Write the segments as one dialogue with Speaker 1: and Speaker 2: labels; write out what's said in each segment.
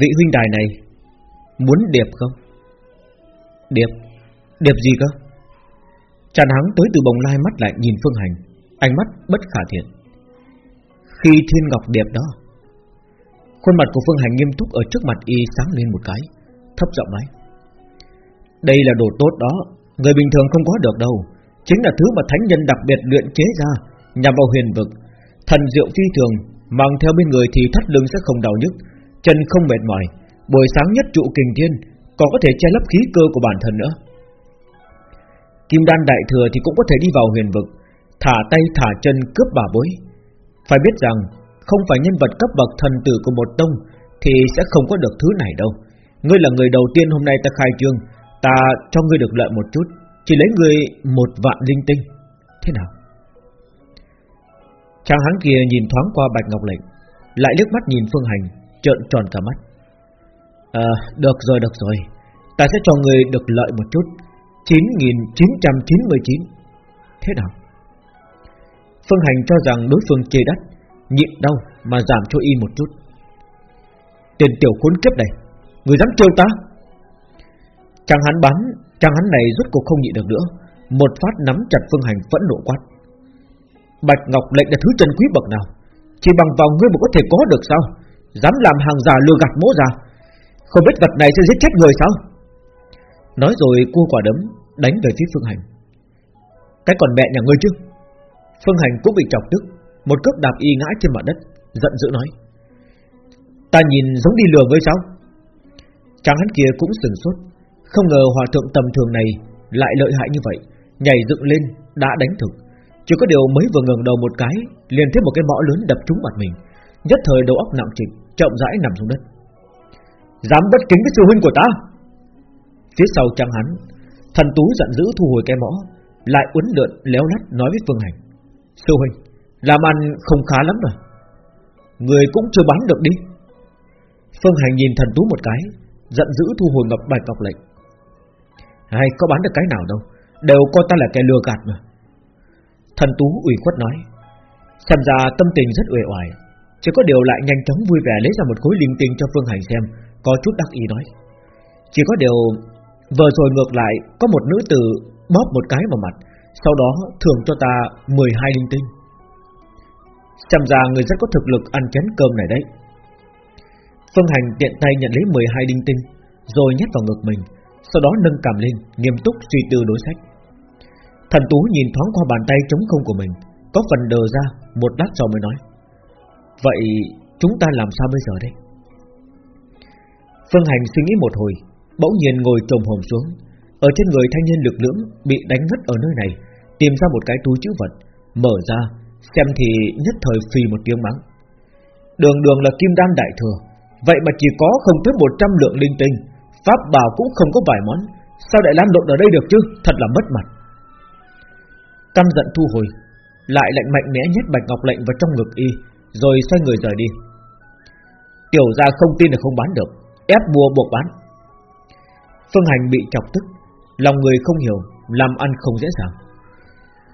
Speaker 1: Vị huynh đài này Muốn điệp không? Điệp Điệp gì cơ? Tràn hắng tới từ bồng lai mắt lại nhìn Phương Hành, Ánh mắt bất khả thiện. Khi thiên ngọc điệp đó, Khuôn mặt của Phương Hành nghiêm túc Ở trước mặt y sáng lên một cái, Thấp giọng nói, Đây là đồ tốt đó, Người bình thường không có được đâu. Chính là thứ mà thánh nhân đặc biệt luyện chế ra, Nhằm vào huyền vực. Thần diệu phi thường, Mang theo bên người thì thắt lưng sẽ không đau nhức. Chân không mệt mỏi, Buổi sáng nhất trụ kình thiên, Còn có thể che lấp khí cơ của bản thân nữa. Kim đan đại thừa thì cũng có thể đi vào huyền vực, Thả tay thả chân cướp bà bối. Phải biết rằng, Không phải nhân vật cấp bậc thần tử của một tông Thì sẽ không có được thứ này đâu. Ngươi là người đầu tiên hôm nay ta khai trương, Ta cho ngươi được lợi một chút, Chỉ lấy ngươi một vạn linh tinh. Thế nào? Chàng hắn kia nhìn thoáng qua Bạch Ngọc Lệnh, Lại liếc mắt nhìn Phương Hành. Trợn tròn cả mắt. À được rồi được rồi. Ta sẽ cho người được lợi một chút. 9.999 Thế nào? Phương Hành cho rằng đối phương chê đắt, Nhịn đau mà giảm cho y một chút. Tiền tiểu khốn kiếp này, Người dám trêu ta? Chàng hắn bắn Chàng hắn này rút cuộc không nhịn được nữa. Một phát nắm chặt Phương Hành vẫn nộ quát. Bạch Ngọc lệnh là thứ chân quý bậc nào? Chỉ bằng vào ngươi mà có thể có được sao? Dám làm hàng giả lừa gạt mỗ già Không biết vật này sẽ giết chết người sao? Nói rồi cua quả đấm Đánh về phía Phương Hành. Cái còn mẹ nhà ngươi chứ? Phương Hành cũng bị chọc tức, Một cước đạp y ngã trên mặt đất, Giận dữ nói. Ta nhìn giống đi lừa với sao? Chàng hắn kia cũng sừng sốt, Không ngờ hòa thượng tầm thường này Lại lợi hại như vậy, Nhảy dựng lên, đã đánh thực. Chỉ có điều mới vừa ngẩng đầu một cái, liền thấy một cái mõ lớn đập trúng mặt mình. Nhất thời đầu óc nặng trịch, Chậm rãi nằm xuống đất. Dám bất kính với sư huynh của ta? Phía sau trang hắn, Thần tú giận dữ thu hồi cái mõ, Lại uốn lượn léo lắt nói với Phương Hành. Sư huynh, Làm ăn không khá lắm rồi Người cũng chưa bán được đi. Phương Hành nhìn thần tú một cái, Giận dữ thu hồi ngọc bạch cọc lệnh. Hay có bán được cái nào đâu, Đều coi ta là kẻ lừa gạt mà. Thần Tú ủy khuất nói, Xem ra tâm tình rất uể oải. Chỉ có điều lại nhanh chóng vui vẻ lấy ra một khối linh tinh cho Phương Hành xem, Có chút đắc ý nói. Chỉ có điều, Vừa rồi ngược lại, Có một nữ tử bóp một cái vào mặt, Sau đó thưởng cho ta 12 linh tinh. Xem ra người rất có thực lực ăn chén cơm này đấy. Phương Hành tiện tay nhận lấy 12 linh tinh, Rồi nhét vào ngực mình, Sau đó nâng cảm lên, Nghiêm túc suy tư đối sách. Thần Tú nhìn thoáng qua bàn tay trống không của mình, Có phần đờ ra, Một lát sau mới nói. Vậy chúng ta làm sao bây giờ đây? Phương Hành suy nghĩ một hồi, Bỗng nhiên ngồi trồm hồn xuống. Ở trên người thanh niên lực lưỡng Bị đánh ngất ở nơi này, Tìm ra một cái túi chữ vật, Mở ra, Xem thì nhất thời phì một tiếng mắng. Đường đường là kim đan đại thừa, Vậy mà chỉ có không tới 100 lượng linh tinh, Pháp bảo cũng không có vài món, Sao lại lan lộn ở đây được chứ? Thật là mất mặt. Căm giận thu hồi, Lại lạnh mạnh mẽ nhét bạch ngọc lệnh vào trong ngực y rồi xoay người rời đi. Tiểu gia không tin là không bán được, Ép mua buộc bán. Phương Hành bị chọc tức, Lòng người không hiểu, Làm ăn không dễ dàng.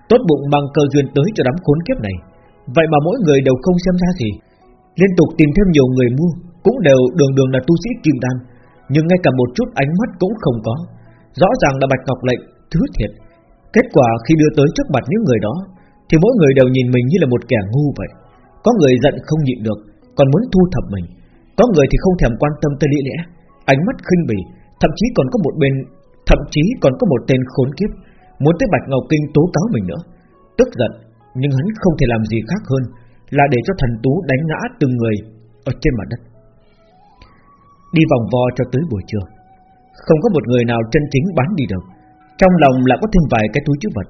Speaker 1: Tốt bụng mang cơ duyên tới cho đám khốn kiếp này, Vậy mà mỗi người đều không xem ra gì. Liên tục tìm thêm nhiều người mua, Cũng đều đường đường là tu sĩ kim đan, Nhưng ngay cả một chút ánh mắt cũng không có. Rõ ràng là bạch ngọc lệnh, Thứ thiệt. Kết quả khi đưa tới trước mặt những người đó, Thì mỗi người đều nhìn mình như là một kẻ ngu vậy. Có người giận không nhịn được, Còn muốn thu thập mình. Có người thì không thèm quan tâm tới lý lẽ. Ánh mắt khinh bỉ, Thậm chí còn có một bên, Thậm chí còn có một tên khốn kiếp, Muốn tới Bạch Ngọc Kinh tố cáo mình nữa. Tức giận, Nhưng hắn không thể làm gì khác hơn Là để cho thần tú đánh ngã từng người Ở trên mặt đất. Đi vòng vo cho tới buổi trưa. Không có một người nào chân chính bán đi được. Trong lòng lại có thêm vài cái túi chữ vật.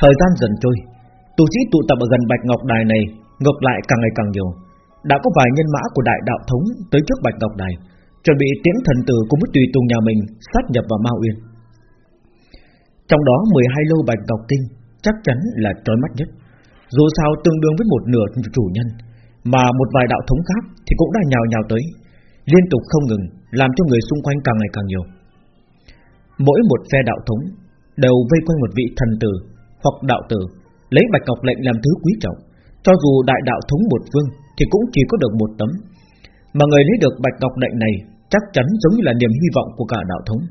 Speaker 1: Thời gian dần trôi, Tu sĩ tụ tập ở gần Bạch Ngọc Đài này Ngược lại càng ngày càng nhiều. Đã có vài nhân mã của đại đạo thống Tới trước Bạch Ngọc Đài Chuẩn bị tiến thần tử cùng với tùy tùng nhà mình Sát nhập vào Ma Uyên. Trong đó 12 lô Bạch Ngọc Kinh Chắc chắn là trói mắt nhất. Dù sao tương đương với một nửa chủ nhân, Mà một vài đạo thống khác Thì cũng đã nhào nhào tới, Liên tục không ngừng, Làm cho người xung quanh càng ngày càng nhiều. Mỗi một phe đạo thống Đều vây quanh một vị thần tử Hoặc đạo tử, Lấy bạch ngọc lệnh làm thứ quý trọng. Cho dù đại đạo thống một vương Thì cũng chỉ có được một tấm. Mà người lấy được bạch ngọc lệnh này Chắc chắn giống như là niềm hy vọng của cả đạo thống.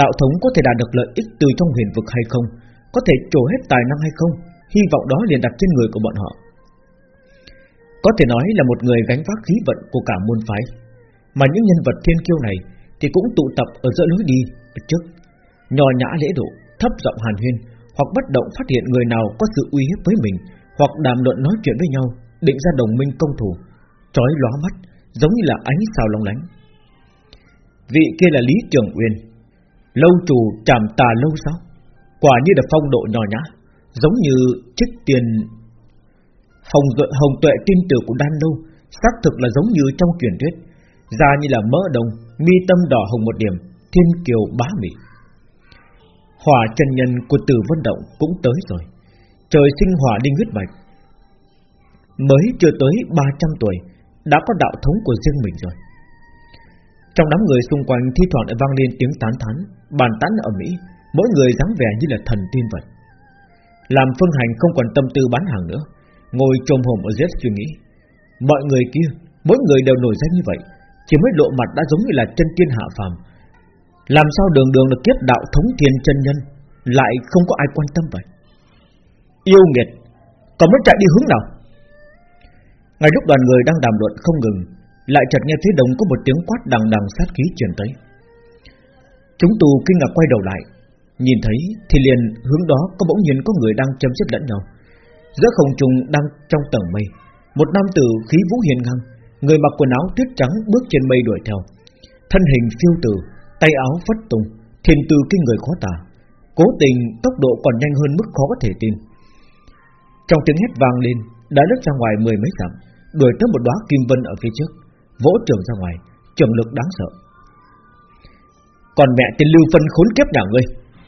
Speaker 1: Đạo thống có thể đạt được lợi ích từ trong huyền vực hay không, Có thể trổ hết tài năng hay không, Hy vọng đó liền đặt trên người của bọn họ. Có thể nói là một người gánh vác khí vận của cả môn phái. Mà những nhân vật thiên kiêu này Thì cũng tụ tập ở giữa lối đi, ở trước. Nhò nhã lễ độ, Thấp giọng hàn huyên, Hoặc bất động phát hiện người nào có sự uy hiếp với mình hoặc đàm luận nói chuyện với nhau Định ra đồng minh công thủ Chói lóa mắt Giống như là ánh sao long lánh. Vị kia là Lý Trường Uyên Lâu chủ trảm tà lâu sao Quả như là phong độ nhỏ nhã Giống như trích tiền Hồng, hồng tuệ tiên tử của đan lâu xác thực là giống như trong truyền thuyết Da như là mỡ đồng Mi tâm đỏ hồng một điểm Thiên kiều bá mỹ Hỏa chân nhân của tử vân động cũng tới rồi. Trời sinh hỏa đinh huyết mạch. Mới chưa tới 300 tuổi, Đã có đạo thống của riêng mình rồi. Trong đám người xung quanh thi thoảng lại vang lên tiếng tán thán, Bàn tán ở Mỹ Mỗi người dáng vẻ như là thần tiên vậy. Làm phương hành không còn tâm tư bán hàng nữa, Ngồi trồm hồn ở dưới suy nghĩ. Mọi người kia, Mỗi người đều nổi danh như vậy, Chỉ mới lộ mặt đã giống như là chân tiên hạ phàm. Làm sao đường đường được kiếp đạo thống thiên chân nhân, Lại không có ai quan tâm vậy? Yêu nghiệt Còn muốn chạy đi hướng nào? Ngay lúc đoàn người đang đàm luận không ngừng, Lại chợt nghe phía đông có một tiếng quát đằng đằng sát khí truyền tới. Chúng tù kinh ngạc quay đầu lại, Nhìn thấy thì liền hướng đó có bỗng nhiên có người đang chấm giết lẫn nhau. Giữa không trung đang trong tầng mây, Một nam tử khí vũ hiền ngang, Người mặc quần áo tuyết trắng bước trên mây đuổi theo. Thân hình phiêu tử, Tay áo phất tung thiên từ kinh người khó tả, Cố tình tốc độ còn nhanh hơn mức khó có thể tin. Trong tiếng hét vang lên, Đã lướt ra ngoài mười mấy dặm, Đuổi tới một đóa kim vân ở phía trước, Vỗ trường ra ngoài, Trường lực đáng sợ. Còn mẹ tên lưu phân khốn kiếp nhà ngươi,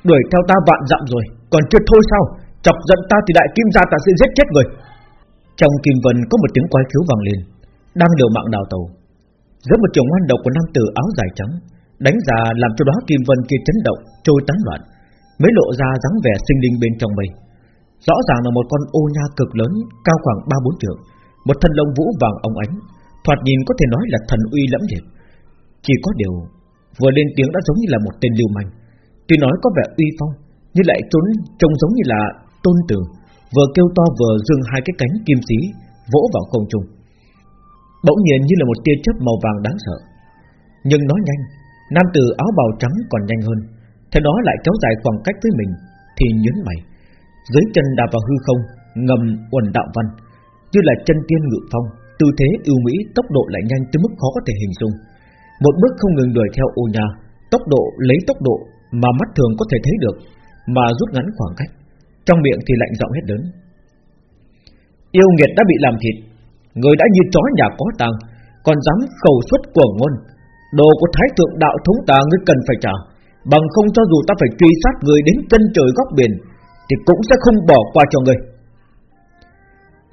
Speaker 1: Đuổi theo ta vạn dặm rồi, Còn chưa thôi sao? Chọc giận ta thì đại kim gia ta sẽ giết chết người. Trong kim vân có một tiếng quái khiếu vang lên, Đang liều mạng đào tàu Giữa một trường ngoan độc của nam tử áo dài trắng, Đánh ra làm cho đó kim vân kia chấn động, Trôi tán loạn, Mới lộ ra dáng vẻ sinh linh bên trong mình Rõ ràng là một con ô nha cực lớn, Cao khoảng 3-4 trượng, Một thân lông vũ vàng óng ánh, Thoạt nhìn có thể nói là thần uy lẫm liệt. Chỉ có điều, Vừa lên tiếng đã giống như là một tên lưu manh. Tuy nói có vẻ uy phong, Nhưng lại trốn trông giống như là tôn tử, Vừa kêu to vừa dương hai cái cánh kim xí Vỗ vào không trung. Bỗng nhiên như là một tia chớp màu vàng đáng sợ. Nhưng nói nhanh, Nam tử áo bào trắng còn nhanh hơn, Thế đó lại kéo dài khoảng cách với mình Thì nhấn mày. Dưới chân đạp vào hư không Ngầm uẩn đạo văn. Như là chân tiên ngự phong Tư thế ưu mỹ tốc độ lại nhanh tới mức khó có thể hình dung. Một bước không ngừng đuổi theo ô nhà Tốc độ lấy tốc độ Mà mắt thường có thể thấy được Mà rút ngắn khoảng cách. Trong miệng thì lạnh giọng hết lớn. Yêu nghiệt đã bị làm thịt Người đã như chó nhà có tàng, Còn dám khẩu xuất của ngôn. Đồ của thái thượng đạo thống ta ngươi cần phải trả Bằng không cho dù ta phải truy sát người đến chân trời góc biển thì cũng sẽ không bỏ qua cho người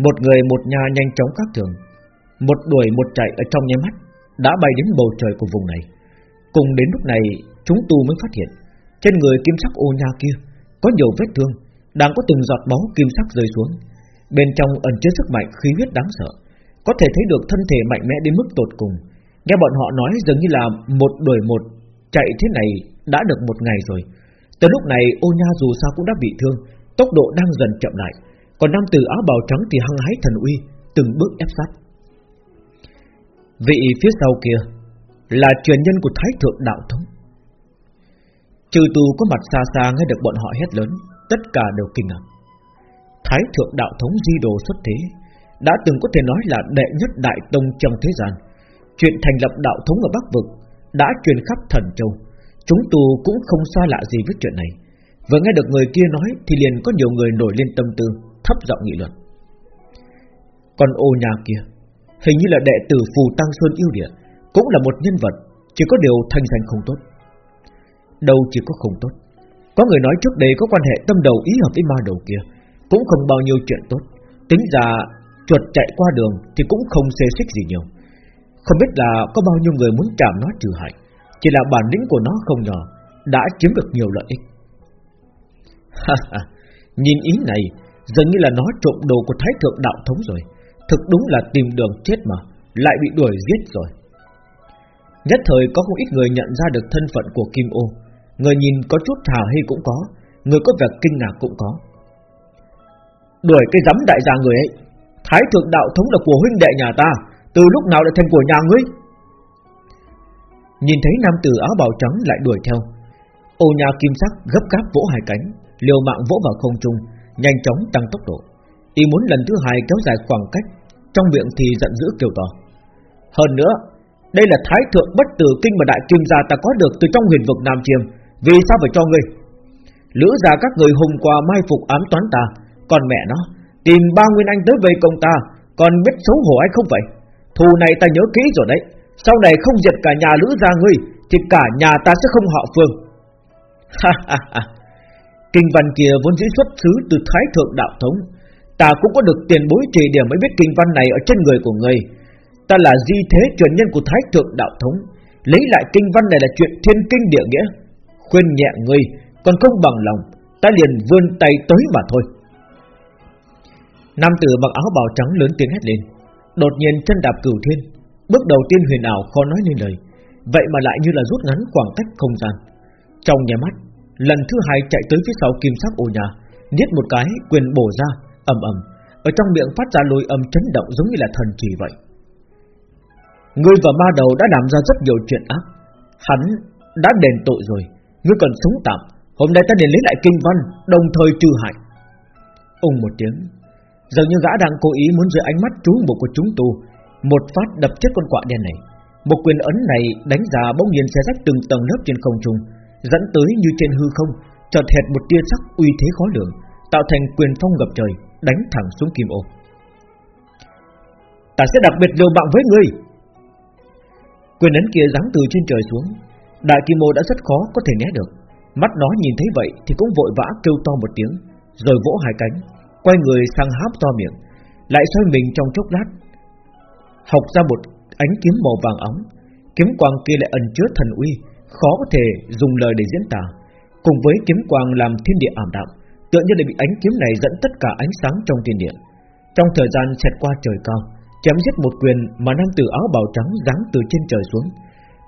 Speaker 1: Một người một nhà nhanh chóng các thường, Một đuổi một chạy ở trong nháy mắt, Đã bay đến bầu trời của vùng này. Cùng đến lúc này, Chúng tu mới phát hiện, Trên người kim sắc ô nha kia Có nhiều vết thương, Đang có từng giọt máu kim sắc rơi xuống. Bên trong ẩn chứa sức mạnh khí huyết đáng sợ, Có thể thấy được thân thể mạnh mẽ đến mức tột cùng. Nghe bọn họ nói dường như là Một đuổi một Chạy thế này đã được một ngày rồi. Từ lúc này, ô nha dù sao cũng đã bị thương, Tốc độ đang dần chậm lại. Còn nam tử áo bào trắng thì hăng hái thần uy, Từng bước ép sát. Vị phía sau kia Là truyền nhân của Thái Thượng Đạo Thống. Trừ tù có mặt xa xa nghe được bọn họ hét lớn, Tất cả đều kinh ngạc. Thái Thượng Đạo Thống di đồ xuất thế, Đã từng có thể nói là đệ nhất đại tông trong thế gian. Chuyện thành lập đạo thống ở Bắc Vực Đã truyền khắp thần châu. Chúng tù cũng không xa lạ gì với chuyện này. Vừa nghe được người kia nói Thì liền có nhiều người nổi lên tâm tư, Thấp giọng nghị luận. Còn ô nhà kia, Hình như là đệ tử Phù Tăng Xuân yêu địa, Cũng là một nhân vật, Chỉ có điều thanh danh không tốt. Đâu chỉ có không tốt. Có người nói trước đây có quan hệ tâm đầu ý hợp với ma đầu kia, Cũng không bao nhiêu chuyện tốt. Tính ra, chuột chạy qua đường Thì cũng không xê xích gì nhiều. Không biết là có bao nhiêu người muốn chạm nó trừ hại. Chỉ là bản lĩnh của nó không nhỏ Đã chiếm được nhiều lợi ích. Nhìn ý này, Dường như là nó trộm đồ của Thái Thượng Đạo Thống rồi. Thực đúng là tìm đường chết mà, Lại bị đuổi giết rồi. Nhất thời có không ít người nhận ra được thân phận của Kim Ô. Người nhìn có chút thả hay cũng có, Người có vẻ kinh ngạc cũng có. Đuổi cái giấm đại gia người ấy, Thái thượng đạo thống là của huynh đệ nhà ta, Từ lúc nào lại thành của nhà ngươi? Nhìn thấy nam tử áo bào trắng lại đuổi theo. Ô nhà kim sắc gấp gáp vỗ hai cánh, Liều mạng vỗ vào không trung, Nhanh chóng tăng tốc độ. Y muốn lần thứ hai kéo dài khoảng cách, Trong miệng thì giận dữ kêu to. Hơn nữa, Đây là thái thượng bất tử kinh mà đại kim gia ta có được Từ trong huyền vực Nam Chiêm. Vì sao phải cho ngươi? Lữ ra các người hùng qua mai phục ám toán ta, Còn mẹ nó, Tìm ba nguyên anh tới về công ta, Còn biết xấu hổ hay không vậy Thù này ta nhớ kỹ rồi đấy. Sau này không diệt cả nhà lữ gia ngươi Thì cả nhà ta sẽ không họ phương. Ha ha ha. Kinh văn kia vốn dĩ xuất xứ từ Thái Thượng Đạo Thống. Ta cũng có được tiền bối trì điểm mới biết kinh văn này ở trên người của ngươi. Ta là di thế truyền nhân của Thái Thượng Đạo Thống. Lấy lại kinh văn này là chuyện thiên kinh địa nghĩa. Khuyên nhẹ ngươi, Còn không bằng lòng Ta liền vươn tay tới mà thôi. Nam tử mặc áo bào trắng lớn tiếng hét lên. Đột nhiên chân đạp cửu thiên. Bước đầu tiên huyền ảo khó nói nên lời, Vậy mà lại như là rút ngắn khoảng cách không gian. Trong nhà mắt, Lần thứ hai chạy tới phía sau kim sắc ô nhà Niết một cái quyền bổ ra, ầm ầm. Ở trong miệng phát ra lôi âm chấn động giống như là thần chỉ vậy. Ngươi và ma đầu đã làm ra rất nhiều chuyện ác. Hắn đã đền tội rồi, Ngươi còn sống tạm. Hôm nay ta đến lấy lại kinh văn, Đồng thời trừ hại. Ung một tiếng, Dường như gã đang cố ý muốn dưới ánh mắt chú mục của chúng tu một phát đập chết con quạ đen này Một quyền ấn này đánh ra bỗng nhiên xé rách từng tầng lớp trên không trung dẫn tới như trên hư không, chợt hệt một tia sắc uy thế khó lường, tạo thành quyền phong ngập trời, đánh thẳng xuống kim ô. Ta sẽ đặc biệt liều mạng với ngươi. Quyền ấn kia giáng từ trên trời xuống, đại kim ô đã rất khó có thể né được. Mắt nó nhìn thấy vậy thì cũng vội vã kêu to một tiếng, rồi vỗ hai cánh, quay người sang háp to miệng, lại xoay mình trong chốc lát, học ra một ánh kiếm màu vàng óng, kiếm quang kia lại ẩn chứa thần uy, khó có thể dùng lời để diễn tả. Cùng với kiếm quang làm thiên địa ảm đạm, tựa như là bị ánh kiếm này dẫn tất cả ánh sáng trong thiên địa. Trong thời gian xẹt qua trời cao, chém giết một quyền mà nam tử áo bào trắng giáng từ trên trời xuống.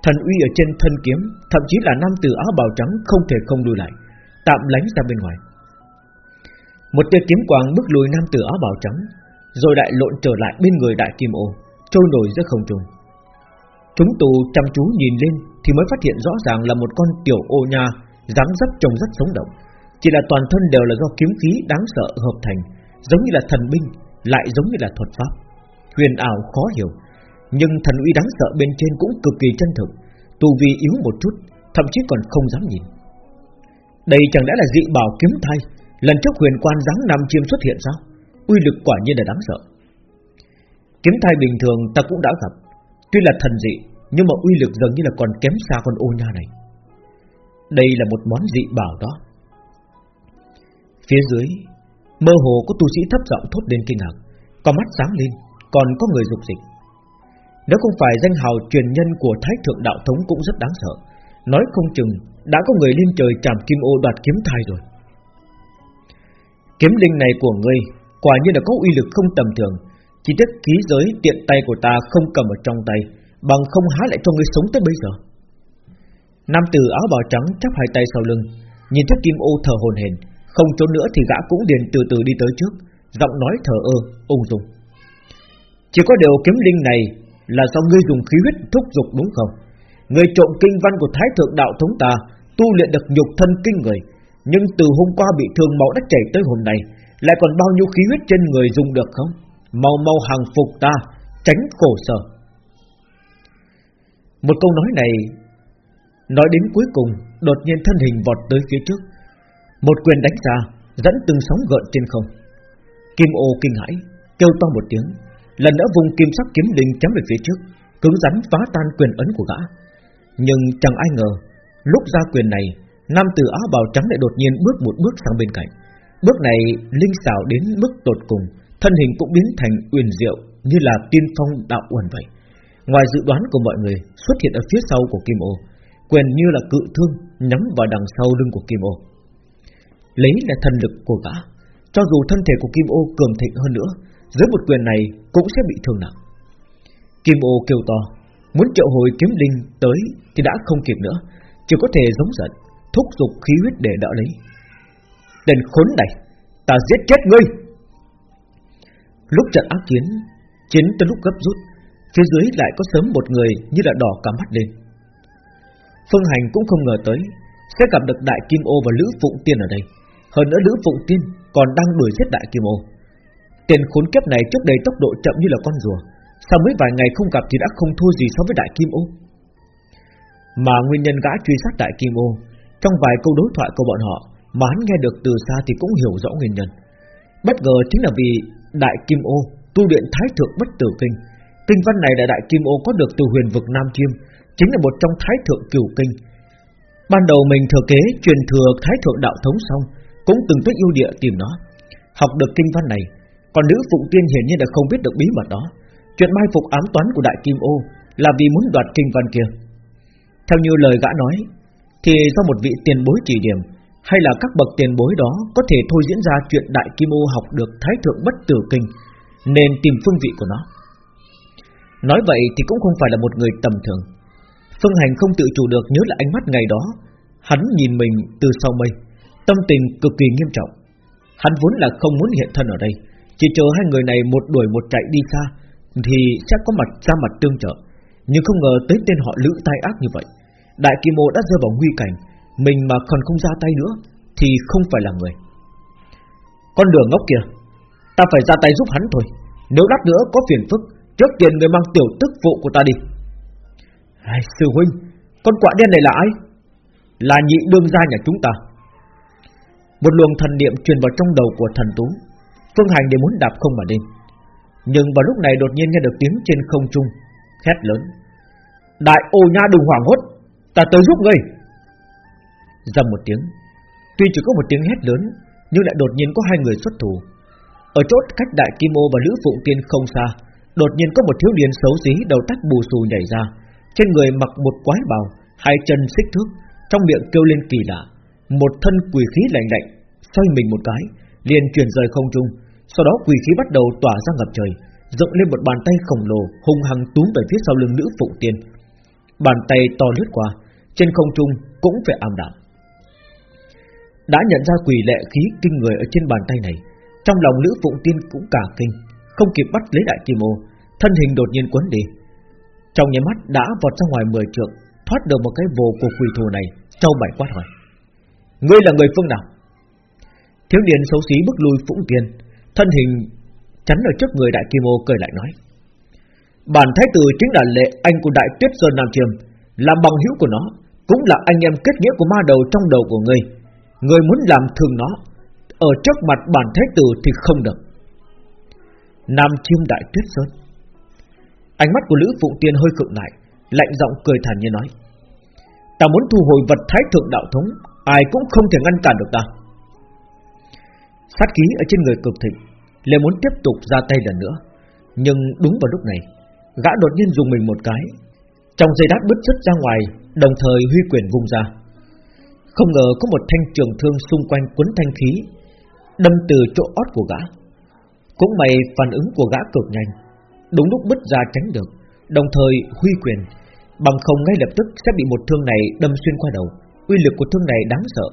Speaker 1: Thần uy ở trên thân kiếm, thậm chí là nam tử áo bào trắng không thể không lùi lại, tạm lánh ra bên ngoài. Một tia kiếm quang bước lùi nam tử áo bào trắng, rồi lại lộn trở lại bên người đại kim ô, trôi nổi giữa không trung. Chúng tù chăm chú nhìn lên thì mới phát hiện rõ ràng là một con tiểu ô nha dáng dấp trông rất sống động, chỉ là toàn thân đều là do kiếm khí đáng sợ hợp thành, giống như là thần binh, lại giống như là thuật pháp, huyền ảo khó hiểu, nhưng thần uy đáng sợ bên trên cũng cực kỳ chân thực, tu vi yếu một chút, thậm chí còn không dám nhìn. Đây chẳng lẽ là dị bảo kiếm thai lần trước huyền quan dáng nam chiêm xuất hiện sao? Uy lực quả nhiên là đáng sợ. Kiếm thai bình thường ta cũng đã gặp, tuy là thần dị nhưng mà uy lực dường như là còn kém xa con ô nha này. Đây là một món dị bảo đó. Phía dưới Mơ hồ có tu sĩ thấp giọng thốt lên kinh ngạc. Có mắt sáng lên Còn có người dục dịch. Nếu không phải danh hào truyền nhân của Thái Thượng Đạo Thống cũng rất đáng sợ. Nói không chừng Đã có người lên trời chạm kim ô đoạt kiếm thai rồi. Kiếm linh này của ngươi Quả nhiên là có uy lực không tầm thường. Chỉ tiếc ký giới tiện tay của ta không cầm ở trong tay Bằng không há lại cho ngươi sống tới bây giờ. Nam tử áo bào trắng chắp hai tay sau lưng Nhìn thấy kim ô thở hồn hển Không trốn nữa thì gã cũng điền từ từ đi tới trước Giọng nói thở ơ, ung dung. Chỉ có điều kiếm linh này Là do ngươi dùng khí huyết thúc dục đúng không? Ngươi trộm kinh văn của Thái Thượng Đạo Thống ta Tu luyện được nhục thân kinh người Nhưng từ hôm qua bị thương máu đã chảy tới hôm nay Lại còn bao nhiêu khí huyết trên người dùng được không? Mau mau hàng phục ta, Tránh khổ sở. Một câu nói này, Nói đến cuối cùng, Đột nhiên thân hình vọt tới phía trước. Một quyền đánh ra, Dẫn từng sóng gợn trên không. Kim ô kinh hãi, Kêu to một tiếng, Lần nữa vùng kim sắc kiếm linh chém về phía trước, Cứng rắn phá tan quyền ấn của gã. Nhưng chẳng ai ngờ, Lúc ra quyền này, Nam tử áo bào trắng lại đột nhiên bước một bước sang bên cạnh. Bước này linh xảo đến mức tột cùng Thân hình cũng biến thành uyển diệu Như là tiên phong đạo uẩn vậy Ngoài dự đoán của mọi người xuất hiện ở phía sau của Kim Ô, quyền như là cự thương nhắm vào đằng sau lưng của Kim Ô. Lấy là thần lực của gã, cho dù thân thể của Kim Ô cường thịnh hơn nữa, dưới một quyền này cũng sẽ bị thương nặng. Kim ô kêu to Muốn triệu hồi kiếm linh tới Thì đã không kịp nữa Chỉ có thể giống giận Thúc giục khí huyết để đỡ lấy Tên khốn này Ta giết chết ngươi Lúc trận ác kiến, Chiến tới lúc gấp rút, Phía dưới lại có sớm một người như là đỏ cả mắt lên. Phương Hành cũng không ngờ tới, Sẽ gặp được Đại Kim Ô và Lữ Phụng Tiên ở đây. Hơn nữa Lữ Phụng Tiên còn đang đuổi giết Đại Kim Ô. Tiền khốn kiếp này trước đây tốc độ chậm như là con rùa, Sau mấy vài ngày không gặp thì đã không thua gì so với Đại Kim Ô. Mà nguyên nhân gã truy sát Đại Kim Ô, Trong vài câu đối thoại của bọn họ, Mà hắn nghe được từ xa thì cũng hiểu rõ nguyên nhân. Bất ngờ chính là vì Đại Kim Ô, tu luyện Thái Thượng Bất Tử Kinh. Kinh văn này là Đại Kim Ô có được từ huyền vực Nam Chiêm, Chính là một trong Thái Thượng Cửu Kinh. Ban đầu mình thừa kế truyền thừa Thái Thượng Đạo Thống xong, Cũng từng tới yêu địa tìm nó. Học được kinh văn này, Còn nữ phụ Tiên hiển nhiên là không biết được bí mật đó. Chuyện mai phục ám toán của Đại Kim Ô Là vì muốn đoạt kinh văn kia. Theo như lời gã nói, Thì do một vị tiền bối chỉ điểm hay là các bậc tiền bối đó Có thể thôi diễn ra chuyện Đại Kim Ô học được Thái Thượng Bất Tử Kinh, Nên tìm phương vị của nó. Nói vậy thì cũng không phải là một người tầm thường. Phương Hành không tự chủ được nhớ lại ánh mắt ngày đó. Hắn nhìn mình từ sau mây, Tâm tình cực kỳ nghiêm trọng. Hắn vốn là không muốn hiện thân ở đây, Chỉ chờ hai người này một đuổi một chạy đi xa Thì sẽ có mặt ra mặt tương trợ. Nhưng không ngờ tới tên họ lữ tai ác như vậy, Đại Kim ô đã rơi vào nguy cảnh mình mà còn không ra tay nữa Thì không phải là người. Con đường ngốc kìa Ta phải ra tay giúp hắn thôi. Nếu đắt nữa có phiền phức Trước tiền người mang tiểu tức vụ của ta đi. Ai, Sư huynh Con quạ đen này là ai? Là nhị đương gia nhà chúng ta. Một luồng thần niệm truyền vào trong đầu của thần tú. Phương hành để muốn đạp không mà lên. Nhưng vào lúc này đột nhiên nghe được tiếng trên không trung Hét lớn. Đại ô nha đừng hoảng hốt Ta tới giúp ngươi. Dầm một tiếng. Tuy chỉ có một tiếng hét lớn Nhưng lại đột nhiên có hai người xuất thủ. Ở chốt cách đại kim ô và lữ phụng tiên không xa Đột nhiên có một thiếu niên xấu xí đầu tắt bù xù nhảy ra. Trên người mặc một quái bào, hai chân xích thước, trong miệng kêu lên kỳ lạ, một thân quỷ khí lạnh lạnh, xoay mình một cái, liền chuyển rời không trung, sau đó quỷ khí bắt đầu tỏa ra ngập trời, dựng lên một bàn tay khổng lồ hung hăng túm về phía sau lưng nữ phụng tiên. Bàn tay to lướt qua, trên không trung cũng phải ảm đạm. Đã nhận ra quỷ lệ khí kinh người ở trên bàn tay này, trong lòng lữ phụng tiên cũng cả kinh, không kịp bắt lấy đại kim ô, thân hình đột nhiên quấn đi, trong nháy mắt đã vọt ra ngoài 10 trượng Thoát được một cái vồ của quỷ thù này Châu bảy quát hỏi Ngươi là người phương nào? Thiếu niên xấu xí bước lui phụng tiền Thân hình chắn ở trước người đại kim ô cười lại nói Bản thái tử chính là lệ anh của đại tuyết sơn Nam triều, Làm bằng hữu của nó Cũng là anh em kết nghĩa của ma đầu trong đầu của ngươi người muốn làm thương nó, Ở trước mặt bản thái tử thì không được. Nam Chiêm Đại Tuyết Sơn. Ánh mắt của Lữ phụ Tiên hơi khựng lại, Lạnh giọng cười thản như nói, Ta muốn thu hồi vật thái thượng đạo thống, Ai cũng không thể ngăn cản được ta. Sát khí ở trên người cực thịnh, Lê muốn tiếp tục ra tay lần nữa. Nhưng đúng vào lúc này, Gã đột nhiên dùng mình một cái, Trong dây đát bứt rứt ra ngoài, Đồng thời huy quyền vung ra. Không ngờ có một thanh trường thương xung quanh cuốn thanh khí, Đâm từ chỗ ót của gã. Cũng may phản ứng của gã cực nhanh, Đúng lúc bứt ra tránh được, Đồng thời huy quyền, Bằng không ngay lập tức sẽ bị một thương này đâm xuyên qua đầu. Uy lực của thương này đáng sợ,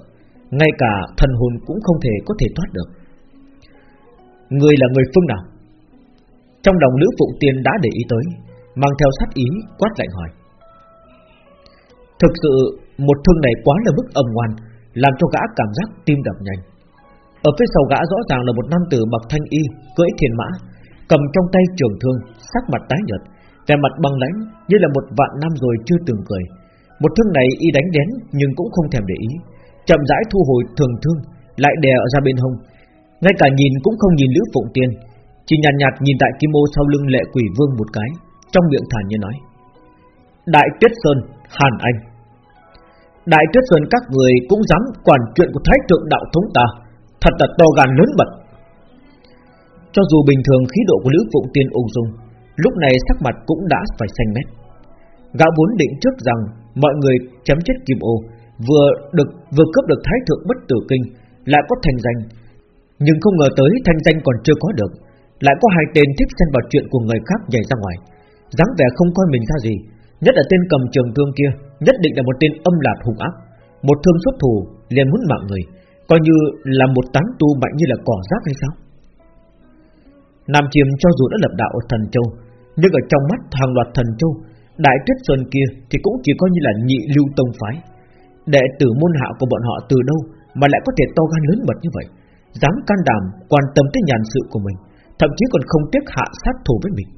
Speaker 1: Ngay cả thần hồn cũng không thể có thể thoát được. Người là người phương nào? Trong lòng Lữ Phụng Tiên đã để ý tới, Mang theo sát ý quát lạnh hỏi. Thực sự một thương này quá là mức âm ngoan Làm cho gã cảm giác tim đập nhanh Ở phía sau gã rõ ràng là một nam tử mặc thanh y Cưỡi thiên mã cầm trong tay trường thương, sắc mặt tái nhợt, vẻ mặt băng lãnh như là một vạn năm rồi chưa từng cười. Một thương này y đánh đến nhưng cũng không thèm để ý, chậm rãi thu hồi thường thương, lại đè ra bên hông, ngay cả nhìn cũng không nhìn Lữ Phụng Tiên, chỉ nhàn nhạt, nhạt nhìn tại kim ô sau lưng lệ quỷ vương một cái, trong miệng thản nhiên nói: Đại Tuyết Sơn, Hàn Anh. Đại Tuyết Sơn các người cũng dám quản chuyện của Thái Thượng Đạo Thống ta, thật là to gan lớn bật. Cho dù bình thường khí độ của Lữ Phụng Tiên ung dung Lúc này sắc mặt cũng đã phải xanh mét. Gã vốn định trước rằng Mọi người chém chết Kim Ô Vừa được vừa cướp được Thái Thượng Bất Tử Kinh Lại có thành danh. Nhưng không ngờ tới thanh danh còn chưa có được Lại có hai tên thích xen vào chuyện của người khác nhảy ra ngoài. Dáng vẻ không coi mình ra gì, nhất là tên cầm trường thương kia, nhất định là một tên âm lạt hung ác, một thương xuất thủ liền muốn mạng người, coi như là một tán tu mạnh như là cỏ rác hay sao? Nam Chiêm cho dù đã lập đạo ở Thần Châu, nhưng ở trong mắt hàng loạt Thần Châu, Đại Tuyết Sơn kia thì cũng chỉ coi như là nhị lưu tông phái. Đệ tử môn hạ của bọn họ từ đâu mà lại có thể to gan lớn mật như vậy, dám can đảm quan tâm tới nhàn sự của mình, thậm chí còn không tiếc hạ sát thủ với mình.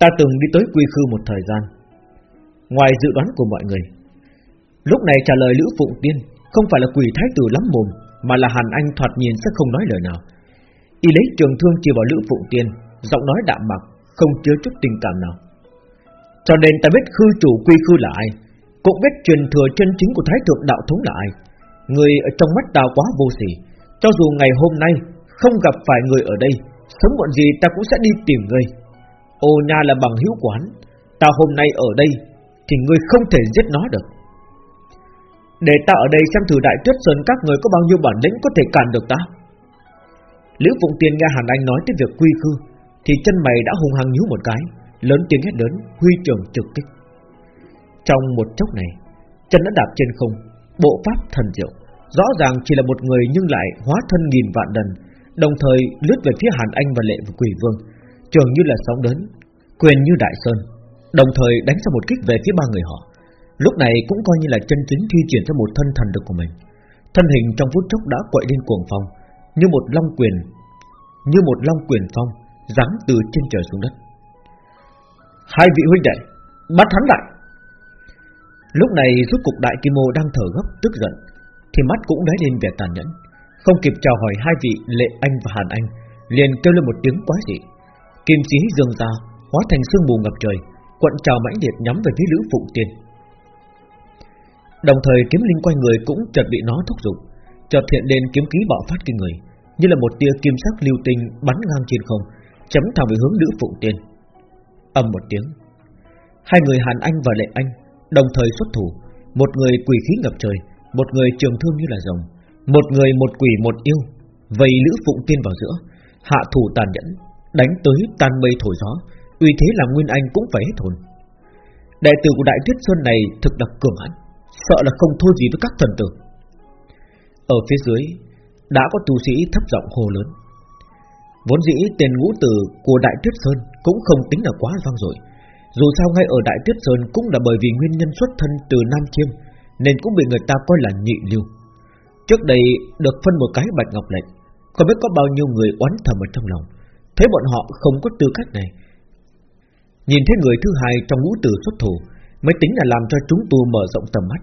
Speaker 1: Ta từng đi tới quy khư một thời gian, ngoài dự đoán của mọi người, lúc này trả lời Lữ Phụng Tiên không phải là quỷ thái tử lắm mồm, mà là Hàn Anh thoạt nhìn sẽ không nói lời nào. Y lấy trường thương chỉ vào Lữ Phụng Tiên, giọng nói đạm bạc, không chứa chút tình cảm nào. Cho nên ta biết khư chủ quy khư là ai, cũng biết truyền thừa chân chính của Thái thượng đạo thống là ai. Người ở trong mắt ta quá vô sỉ, cho dù ngày hôm nay không gặp phải người ở đây, sớm muộn gì ta cũng sẽ đi tìm người. Ô Nha là bằng hữu quán, ta hôm nay ở đây thì ngươi không thể giết nó được. Để ta ở đây xem thử đại tuyết sơn các người có bao nhiêu bản lĩnh có thể cản được ta. Lữ Phụng Tiên nghe Hàn Anh nói tới việc quy khư, thì chân mày đã hung hăng nhíu một cái, lớn tiếng hét lớn, huy trường trực kích. Trong một chốc này, chân đã đạp trên không, bộ pháp thần diệu, rõ ràng chỉ là một người nhưng lại hóa thân nghìn vạn lần, đồng thời lướt về phía Hàn Anh và Lệ và Quỷ Vương, trường như là sóng lớn, quyền như đại sơn, đồng thời đánh ra một kích về phía ba người họ. Lúc này cũng coi như là chân chính thi triển ra một thân thần lực của mình. Thân hình trong phút chốc đã quậy lên cuồng phong, như một long quyền, như một long quyền phong, giáng từ trên trời xuống đất. Hai vị huynh đệ, bắt hắn lại. Lúc này rút cục đại kim ô đang thở gấp tức giận, thì mắt cũng đáy lên vẻ tàn nhẫn, không kịp chào hỏi hai vị lệ anh và hàn anh, liền kêu lên một tiếng quái dị. Kim sĩ dường ra, hóa thành sương mù ngập trời, quận trào mãnh liệt nhắm về phía lữ phụng tiên. Đồng thời kiếm linh quanh người cũng chợt bị nó thúc giục, chợt hiện lên kiếm khí bạo phát kinh người, như là một tia kim sắc lưu tinh bắn ngang trên không, chấm thẳng về hướng Lữ Phụng Tiên. Âm một tiếng, hai người Hàn Anh và Lệ Anh đồng thời xuất thủ, một người quỷ khí ngập trời, một người trường thương như là rồng, một người một quỷ một yêu, vây Lữ Phụng Tiên vào giữa, hạ thủ tàn nhẫn, đánh tới tan mây thổi gió, uy thế làm Nguyên Anh cũng phải hết hồn. Đại tử của Đại Tuyết Sơn này thực đặc cường hãn, sợ là không thua gì với các thần tử. Ở phía dưới đã có tu sĩ thấp giọng hô lớn. Vốn dĩ tên ngũ tử của Đại Tuyết Sơn cũng không tính là quá vang dội. Dù sao ngay ở Đại Tuyết Sơn cũng là bởi vì nguyên nhân xuất thân từ Nam Chiêm nên cũng bị người ta coi là nhị lưu. Trước đây được phân một cái bạch ngọc lệnh, không biết có bao nhiêu người oán thầm ở trong lòng. Thế bọn họ không có tư cách này. Nhìn thấy người thứ hai trong ngũ tử xuất thủ, mới tính là làm cho chúng tu mở rộng tầm mắt,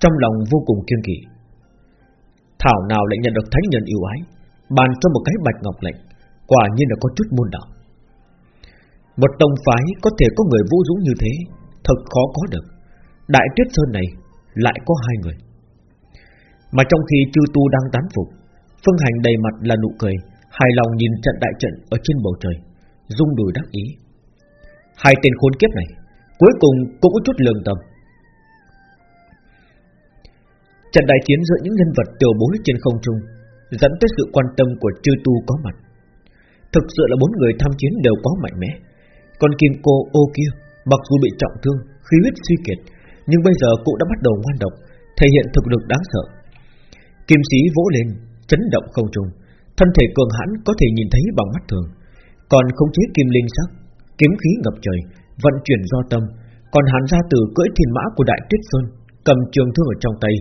Speaker 1: trong lòng vô cùng kiên kỵ. Thảo nào lại nhận được thánh nhân yêu ái Bàn cho một cái bạch ngọc lệnh Quả nhiên là có chút môn đạo. Một tông phái có thể có người vũ dũng như thế Thật khó có được. Đại tuyết sơn này lại có hai người. Mà trong khi chư tu đang tán phục Phương hành đầy mặt là nụ cười Hài lòng nhìn trận đại trận ở trên bầu trời Dung đùi đắc ý. Hai tên khốn kiếp này Cuối cùng cũng có chút lương tâm Trận đại chiến giữa những nhân vật tiểu bối trên không trung dẫn tới sự quan tâm của chư tu có mặt. Thực sự là bốn người tham chiến đều quá mạnh mẽ. Còn kim cô ô kia, mặc dù bị trọng thương, khí huyết suy kiệt, nhưng bây giờ cũng đã bắt đầu ngoan độc, thể hiện thực lực đáng sợ. Kim sĩ vỗ lên, chấn động không trung, thân thể cường hãn có thể nhìn thấy bằng mắt thường, còn không chế kim linh sắc, kiếm khí ngập trời, vận chuyển do tâm, còn hàn ra từ cưỡi thiên mã của đại tuyết sơn, cầm trường thương ở trong tay,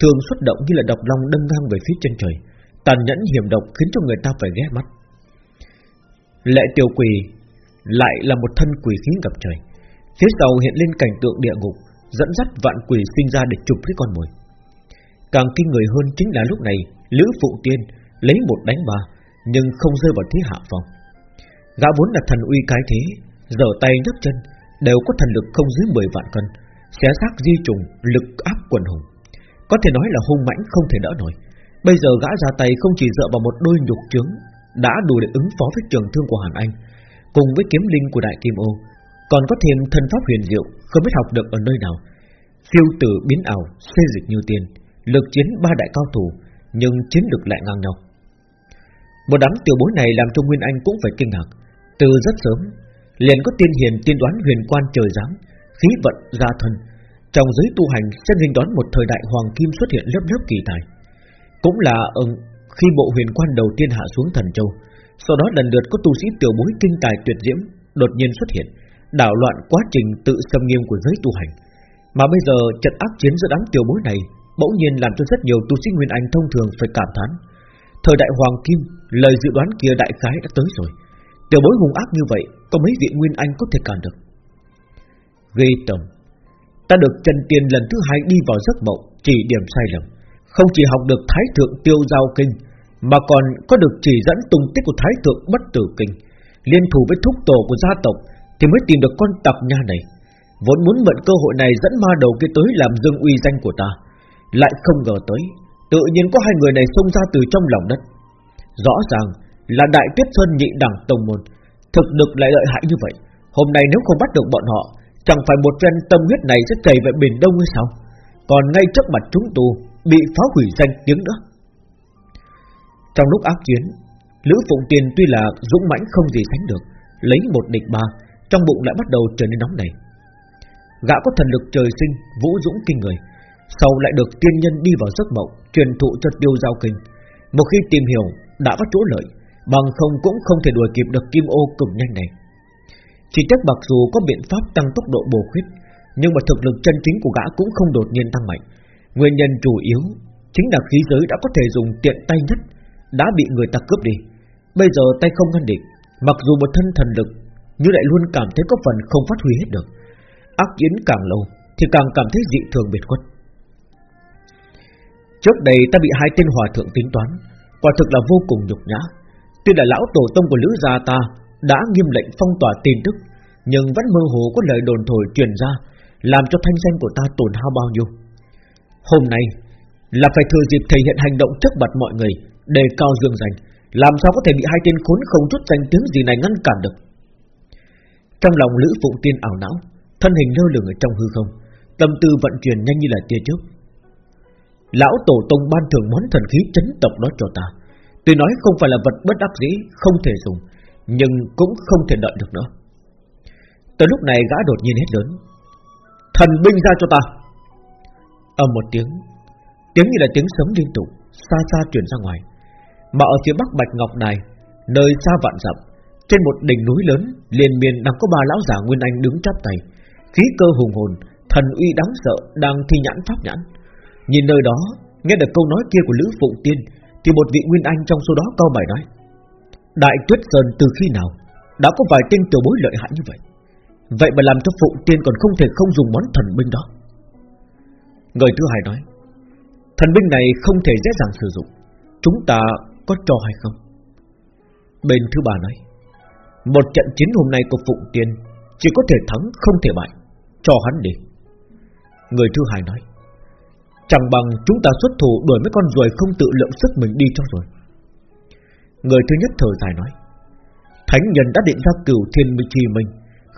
Speaker 1: thường xuất động như là độc long đâm ngang về phía chân trời, tàn nhẫn hiểm độc khiến cho người ta phải ghé mắt. Lệ tiểu quỷ lại là một thân quỷ khí ngập trời, phía sau hiện lên cảnh tượng địa ngục, dẫn dắt vạn quỷ sinh ra để chụp lấy con mồi. Càng kinh người hơn chính là lúc này, Lữ Phụ Tiên lấy một đánh ba, nhưng không rơi vào thế hạ phong. Gã vốn là thần uy cái thế, giở tay nhấc chân đều có thần lực không dưới 10 vạn cân, xé xác di trùng, lực áp quần hùng. Có thể nói là hung mãnh không thể đỡ nổi. Bây giờ gã ra tay không chỉ dựa vào một đôi nhục trướng Đã đủ để ứng phó với trường thương của Hàn Anh Cùng với kiếm linh của Đại Kim Ô Còn có thêm thân pháp huyền diệu Không biết học được ở nơi nào. Phiêu tử biến ảo, xê dịch như tiên Lực chiến ba đại cao thủ Nhưng chiến lực lại ngang nhau. Một đám tiểu bối này làm cho Nguyên Anh cũng phải kinh ngạc. Từ rất sớm liền có tiên hiền tiên đoán huyền quan trời giáng, khí vận gia thân, trong giới tu hành sẽ nghênh đón một thời đại hoàng kim xuất hiện lớp lớp kỳ tài. Cũng là ở khi bộ huyền quan đầu tiên hạ xuống thần châu, sau đó lần lượt có tu sĩ tiểu bối kinh tài tuyệt diễm đột nhiên xuất hiện, đảo loạn quá trình tự xâm nghiêm của giới tu hành. Mà bây giờ trận ác chiến giữa đám tiểu bối này bỗng nhiên làm cho rất nhiều tu sĩ nguyên anh thông thường phải cảm thán. Thời đại hoàng kim, lời dự đoán kia đại khái đã tới rồi. Tiểu bối hung ác như vậy, có mấy vị nguyên anh có thể cản được? Gây tầm Ta được chân tiền lần thứ hai đi vào giấc mộng Chỉ điểm sai lầm. Không chỉ học được thái thượng tiêu giao kinh Mà còn có được chỉ dẫn tung tích của thái thượng bất tử kinh. Liên thủ với thúc tổ của gia tộc Thì mới tìm được con tặc nha này. Vốn muốn mượn cơ hội này dẫn ma đầu kia tới làm dương uy danh của ta. Lại không ngờ tới Tự nhiên có hai người này xông ra từ trong lòng đất. Rõ ràng là Đại Tuyết Sơn nhị đẳng tông môn. Thực lực lại lợi hại như vậy. Hôm nay nếu không bắt được bọn họ, Chẳng phải một phen tâm huyết này sẽ chảy về biển đông hay sao? Còn ngay trước mặt chúng tu, Bị phá hủy danh tiếng nữa. Trong lúc ác chiến, Lữ Phụng Tiền tuy là dũng mãnh không gì sánh được, Lấy một địch ba, Trong bụng lại bắt đầu trở nên nóng nảy. Gã có thần lực trời sinh, Vũ dũng kinh người, Sau lại được tiên nhân đi vào giấc mộng, Truyền thụ cho tiêu giao kinh. Một khi tìm hiểu, đã có chỗ lợi Bằng không cũng không thể đuổi kịp được kim ô cực nhanh này. Chỉ trách mặc dù có biện pháp tăng tốc độ bổ khuyết, Nhưng mà thực lực chân chính của gã cũng không đột nhiên tăng mạnh. Nguyên nhân chủ yếu Chính là khí giới đã có thể dùng tiện tay nhất, Đã bị người ta cướp đi. Bây giờ tay không ngăn địch, Mặc dù một thân thần lực, Nhưng lại luôn cảm thấy có phần không phát huy hết được. Ác yến càng lâu Thì càng cảm thấy dị thường biệt khuất. Trước đây ta bị hai tên hòa thượng tính toán, Quả thực là vô cùng nhục nhã. Tuy là lão tổ tông của Lữ gia ta đã nghiêm lệnh phong tỏa tin tức, nhưng vẫn mơ hồ có lời đồn thổi truyền ra, làm cho thanh danh của ta tổn hao bao nhiêu. Hôm nay là phải thừa dịp thể hiện hành động trước mặt mọi người, đề cao dương danh, làm sao có thể bị hai tên khốn không chút danh tiếng gì này ngăn cản được. Trong lòng Lữ Phụng Tiên ảo não, thân hình lơ lửng ở trong hư không, tâm tư vận chuyển nhanh như là tia chớp. Lão tổ tông ban thưởng món thần khí chấn tộc đó cho ta, tuy nói không phải là vật bất đắc dĩ, không thể dùng, nhưng cũng không thể đợi được nữa. Tới lúc này gã đột nhiên hết lớn Thần binh ra cho ta! Âm một tiếng Tiếng như là tiếng sấm liên tục Xa xa truyền ra ngoài. Mà ở phía bắc Bạch Ngọc Đài Nơi xa vạn dặm Trên một đỉnh núi lớn liền miền đang có ba lão giả Nguyên Anh đứng chắp tay. Khí cơ hùng hồn Thần uy đáng sợ đang thi nhãn pháp nhãn. Nhìn nơi đó Nghe được câu nói kia của Lữ Phụng Tiên thì một vị Nguyên Anh trong số đó cao bài nói, Đại Tuyết Sơn từ khi nào Đã có vài tên tiểu bối lợi hại như vậy? Vậy mà làm cho Phụng Tiên còn không thể không dùng món thần binh đó. Người thứ hai nói, Thần binh này không thể dễ dàng sử dụng. Chúng ta có cho hay không? Bên thứ ba nói, Một trận chiến hôm nay của Phụng Tiên Chỉ có thể thắng không thể bại. Cho hắn đi. Người thứ hai nói Chẳng bằng chúng ta xuất thủ đuổi mấy con ruồi không tự lượng sức mình đi cho rồi. Người thứ nhất thở dài nói, Thánh nhân đã định ra cửu thiên minh trì mình,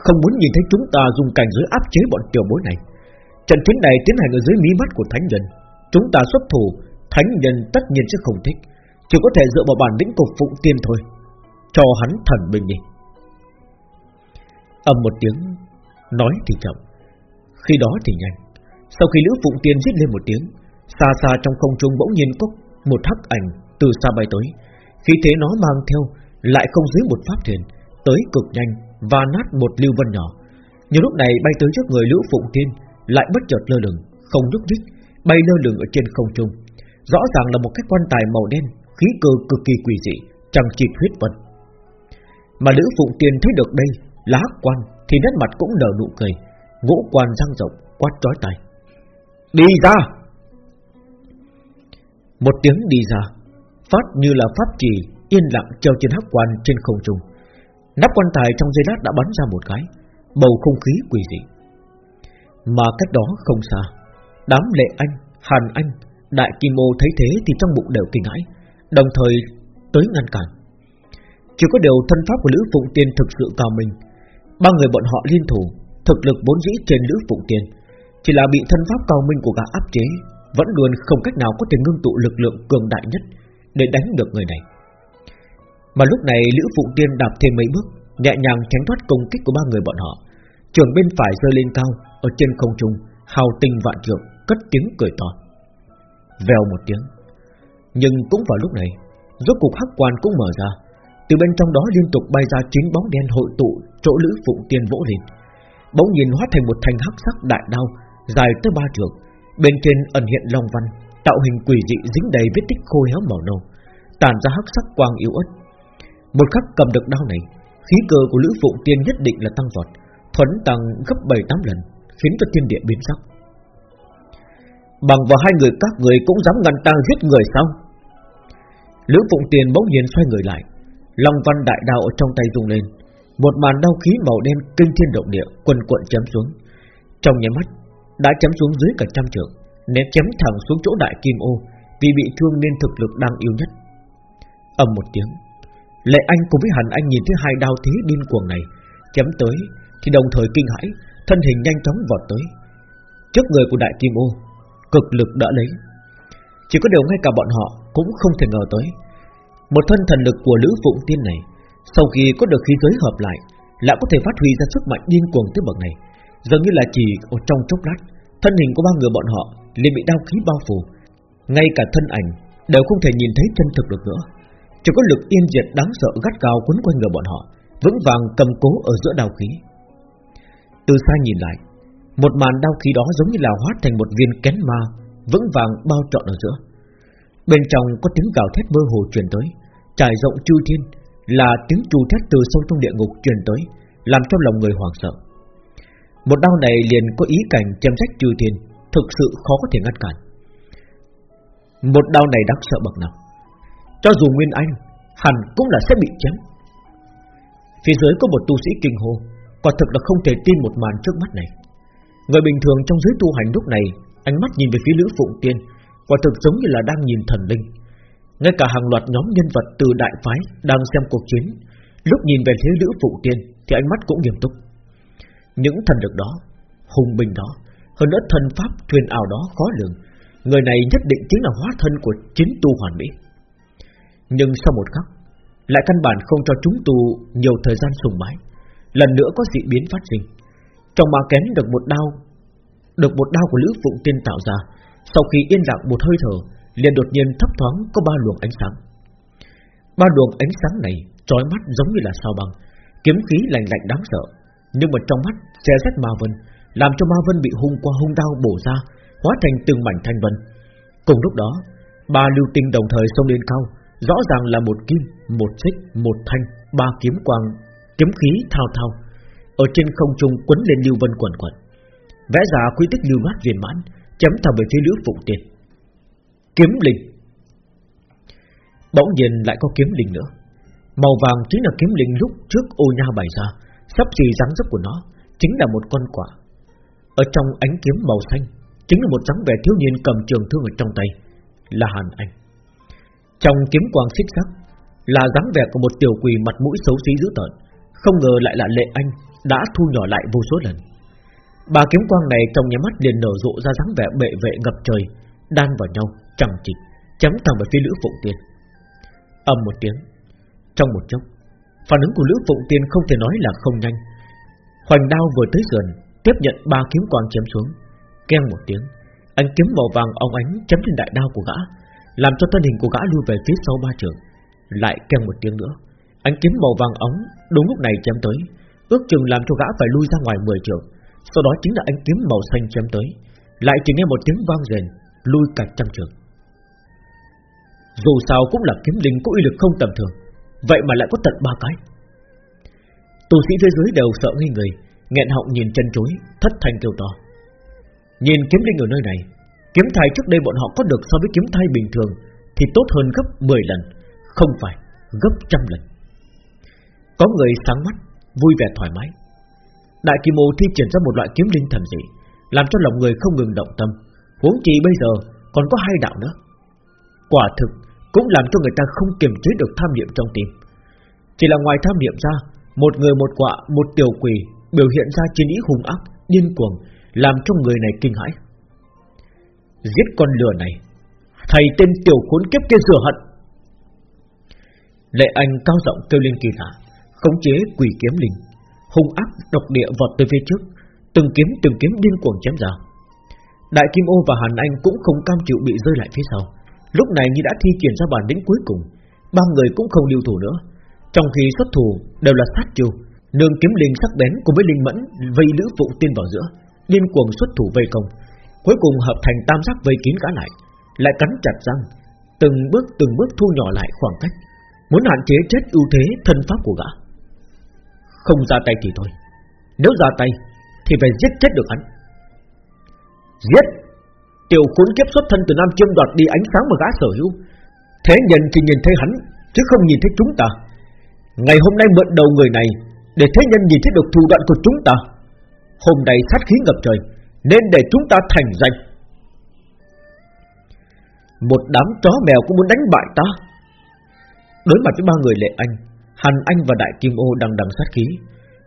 Speaker 1: Không muốn nhìn thấy chúng ta dùng cảnh giới áp chế bọn tiểu bối này. Trận chiến này tiến hành ở dưới mí mắt của thánh nhân. Chúng ta xuất thủ, Thánh nhân tất nhiên sẽ không thích, Chỉ có thể dựa vào bản lĩnh cục phụng tiên thôi. Cho hắn thần bình đi. Âm một tiếng, Nói thì chậm, Khi đó thì nhanh. Sau khi Lữ Phụng Tiên giết lên một tiếng, Xa xa trong không trung bỗng nhiên có một hắc ảnh Từ xa bay tới. Khí thế nó mang theo Lại không dưới một pháp thuyền Tới cực nhanh và nát một lưu vân nhỏ. Nhưng lúc này bay tới trước người Lữ Phụng tiên, Lại bất chợt lơ lửng, Không nhúc nhích, Bay lơ lửng ở trên không trung. Rõ ràng là một cái quan tài màu đen, Khí cơ cực kỳ quỷ dị, Chẳng chịt huyết vân Mà Lữ Phụng Tiên thấy được đây Lá quan thì nét mặt cũng nở nụ cười, Ngũ quan răng rộng, quát trói tay Đi ra Một tiếng đi ra phát như là pháp trì yên lặng treo trên hắc quan trên không trung. Nắp quan tài trong dây lát đã bắn ra một cái, bầu không khí quỷ dị. Mà cách đó không xa, đám lệ anh, hàn anh, đại kim ô thấy thế thì trong bụng đều kinh hãi, đồng thời tới ngăn cản. Chỉ có điều thân pháp của Lữ Phụng Tiên thực sự cao minh, ba người bọn họ liên thủ, thực lực vốn dĩ trên Lữ Phụng Tiên, chỉ là bị thân pháp cao minh của gã áp chế, vẫn luôn không cách nào có thể ngưng tụ lực lượng cường đại nhất để đánh được người này. Mà lúc này Lữ phụ Tiên đạp thêm mấy bước, Nhẹ nhàng tránh thoát công kích của ba người bọn họ. Trường bên phải rơi lên cao Ở trên không trung Hào tinh vạn trượng Cất tiếng cười to. Vèo một tiếng. Nhưng cũng vào lúc này Rốt cục hắc quan cũng mở ra. Từ bên trong đó liên tục bay ra chín bóng đen hội tụ Chỗ lữ phụng tiên vỗ lên. Bỗng nhìn hóa thành một thanh hắc sắc đại đao Dài tới ba trượng, Bên trên ẩn hiện long văn, Tạo hình quỷ dị dính đầy vết tích khô héo màu nâu, tản ra hắc sắc quang yếu ớt. Một khắc cầm được đao này, Khí cơ của Lữ Phụng Tiên nhất định là tăng vọt, Thuấn tăng gấp 7-8 lần, Khiến cho thiên địa biến sắc. Bằng vào hai người các người cũng dám ngăn ta giết người sao? Lữ Phụng Tiên bỗng nhiên xoay người lại, Long văn đại đao ở trong tay rung lên, Một màn đau khí màu đen kinh thiên động địa Quần cuộn chém xuống. Trong nháy mắt đã chém xuống dưới cả trăm trượng ném chém thẳng xuống chỗ đại kim ô vì bị thương nên thực lực đang yếu nhất. ầm một tiếng, lệ anh cùng với hàn anh nhìn thấy hai đao thế điên cuồng này chém tới, thì đồng thời kinh hãi, thân hình nhanh chóng vọt tới trước người của đại kim ô, cực lực đỡ lấy. Chỉ có điều ngay cả bọn họ cũng không thể ngờ tới, một thân thần lực của lữ phụng tiên này, sau khi có được khí giới hợp lại, lại có thể phát huy ra sức mạnh điên cuồng tới bậc này, dường như là chỉ ở trong chốc lát, thân hình của ba người bọn họ liền bị đau khí bao phủ, ngay cả thân ảnh đều không thể nhìn thấy chân thực được nữa. Chỉ có lực yên diệt đáng sợ gắt gao quấn quanh người bọn họ, vững vàng cầm cố ở giữa đau khí. Từ xa nhìn lại, một màn đau khí đó giống như là hóa thành một viên kén ma, vững vàng bao trọn ở giữa. Bên trong có tiếng gào thét mơ hồ truyền tới, trải rộng chư thiên, là tiếng trù thét từ sâu trong địa ngục truyền tới, làm cho lòng người hoảng sợ. Một đau này liền có ý cảnh chém rách chư thiên, thực sự khó có thể ngăn cản. Một đau này đáng sợ bậc nào. Cho dù Nguyên Anh Hẳn cũng là sẽ bị chém. Phía dưới có một tu sĩ kinh hô Quả thực là không thể tin một màn trước mắt này. Người bình thường trong giới tu hành lúc này Ánh mắt nhìn về phía Lữ Phụng Tiên Quả thực giống như là đang nhìn thần linh. Ngay cả hàng loạt nhóm nhân vật từ đại phái Đang xem cuộc chiến Lúc nhìn về phía Lữ Phụng Tiên Thì ánh mắt cũng nghiêm túc. Những thần lực đó, Hùng binh đó, hơn nữa thân pháp truyền ảo đó khó lường. Người này nhất định chính là hóa thân của chính tu hoàn mỹ. Nhưng sau một khắc, Lại căn bản không cho chúng tu Nhiều thời gian sùng bái. Lần nữa có dị biến phát sinh. Trong ma kén được một đao, Được một đao của Lữ Phụng Tiên tạo ra, Sau khi yên lặng một hơi thở, liền đột nhiên thấp thoáng có ba luồng ánh sáng. Ba luồng ánh sáng này chói mắt giống như là sao băng, Kiếm khí lạnh lạnh đáng sợ. Nhưng mà trong mắt xe rách ma vân làm cho Ma Vân bị hung qua hung đau bổ ra, hóa thành từng mảnh thanh vân. Cùng lúc đó, ba lưu tinh đồng thời xông lên cao, rõ ràng là một kim, một xích, một thanh, ba kiếm quang, kiếm khí thao thao, ở trên không trung quấn lên lưu vân quẩn quẩn vẽ ra quy tích lưu loát viên mãn, chấm thẳng về phía lữ phụng tiền. Kiếm linh. Bỗng nhiên lại có kiếm linh nữa. Màu vàng chính là kiếm linh lúc trước ô nha bày ra, sắp gì dáng dấp của nó chính là một con quả ở trong ánh kiếm màu xanh Chính là một dáng vẻ thiếu niên cầm trường thương ở trong tay Là Hàn Anh. Trong kiếm quang xích sắc Là dáng vẻ của một tiểu quỷ mặt mũi xấu xí dữ tợn Không ngờ lại là Lệ Anh Đã thu nhỏ lại vô số lần. Ba kiếm quang này trong nhà mắt liền nở rộ ra dáng vẻ bệ vệ ngập trời Đan vào nhau, chẳng chịt Chấm thẳng vào phía Lữ Phụng Tiên. Âm một tiếng Trong một chốc Phản ứng của Lữ Phụng Tiên không thể nói là không nhanh Hoành đao vừa tới gần tiếp nhận ba kiếm quang chém xuống, keng một tiếng, anh kiếm màu vàng ông ánh chém trên đại đao của gã, làm cho thân hình của gã lui về phía sau ba trường. Lại keng một tiếng nữa, anh kiếm màu vàng ống đúng lúc này chém tới, ước chừng làm cho gã phải lui ra ngoài 10 trường. Sau đó chính là anh kiếm màu xanh chém tới, lại chỉ nghe một tiếng vang rền, lui cả trăm trường. Dù sao cũng là kiếm linh có uy lực không tầm thường, vậy mà lại có tận ba cái. tù sĩ thế giới đều sợ ngây người, nghẹn họng nhìn chân chối, thất thanh kêu to. Nhìn kiếm linh ở nơi này, kiếm thai trước đây bọn họ có được so với kiếm thai bình thường thì tốt hơn gấp 10 lần, không phải gấp trăm lần. Có người sáng mắt, vui vẻ thoải mái. Đại Kim Ô thi triển ra một loại kiếm linh thần dị, làm cho lòng người không ngừng động tâm. Huống chi bây giờ còn có hai đạo nữa. Quả thực cũng làm cho người ta không kiềm chế được tham niệm trong tim. Chỉ là ngoài tham niệm ra, một người một quạ, một tiểu quỷ biểu hiện ra chiến ý hung ác, điên cuồng, làm cho người này kinh hãi. Giết con lừa này, thầy tên tiểu khốn kiếp kia rửa hận. Lệ Anh cao giọng kêu lên kỳ lạ, khống chế quỷ kiếm linh, hung ác độc địa vọt tới phía trước, từng kiếm từng kiếm điên cuồng chém ra. Đại Kim Ô và Hàn Anh cũng không cam chịu bị rơi lại phía sau. Lúc này như đã thi triển ra bản đến cuối cùng, ba người cũng không lưu thủ nữa. Trong khi xuất thủ đều là sát chiêu, nương kiếm linh sắc bén cùng với linh mẫn vây lữ phụ tiên vào giữa, điên cuồng xuất thủ vây công, cuối cùng hợp thành tam giác vây kín cả lại, lại cắn chặt răng, từng bước từng bước thu nhỏ lại khoảng cách, muốn hạn chế chết ưu thế thân pháp của gã. Không ra tay thì thôi, nếu ra tay thì phải giết chết được hắn. Giết! Tiểu khốn kiếp xuất thân từ Nam Chiêm đoạt đi ánh sáng mà gã sở hữu. Thế nhân chỉ nhìn thấy hắn, chứ không nhìn thấy chúng ta. Ngày hôm nay mượn đầu người này, để thế nhân nhìn thấy được thủ đoạn của chúng ta. Hôm nay sát khí ngập trời, nên để chúng ta thành danh. Một đám chó mèo cũng muốn đánh bại ta. Đối mặt với ba người lệ anh, Hàn Anh và Đại Kim Ô đang đằng sát khí,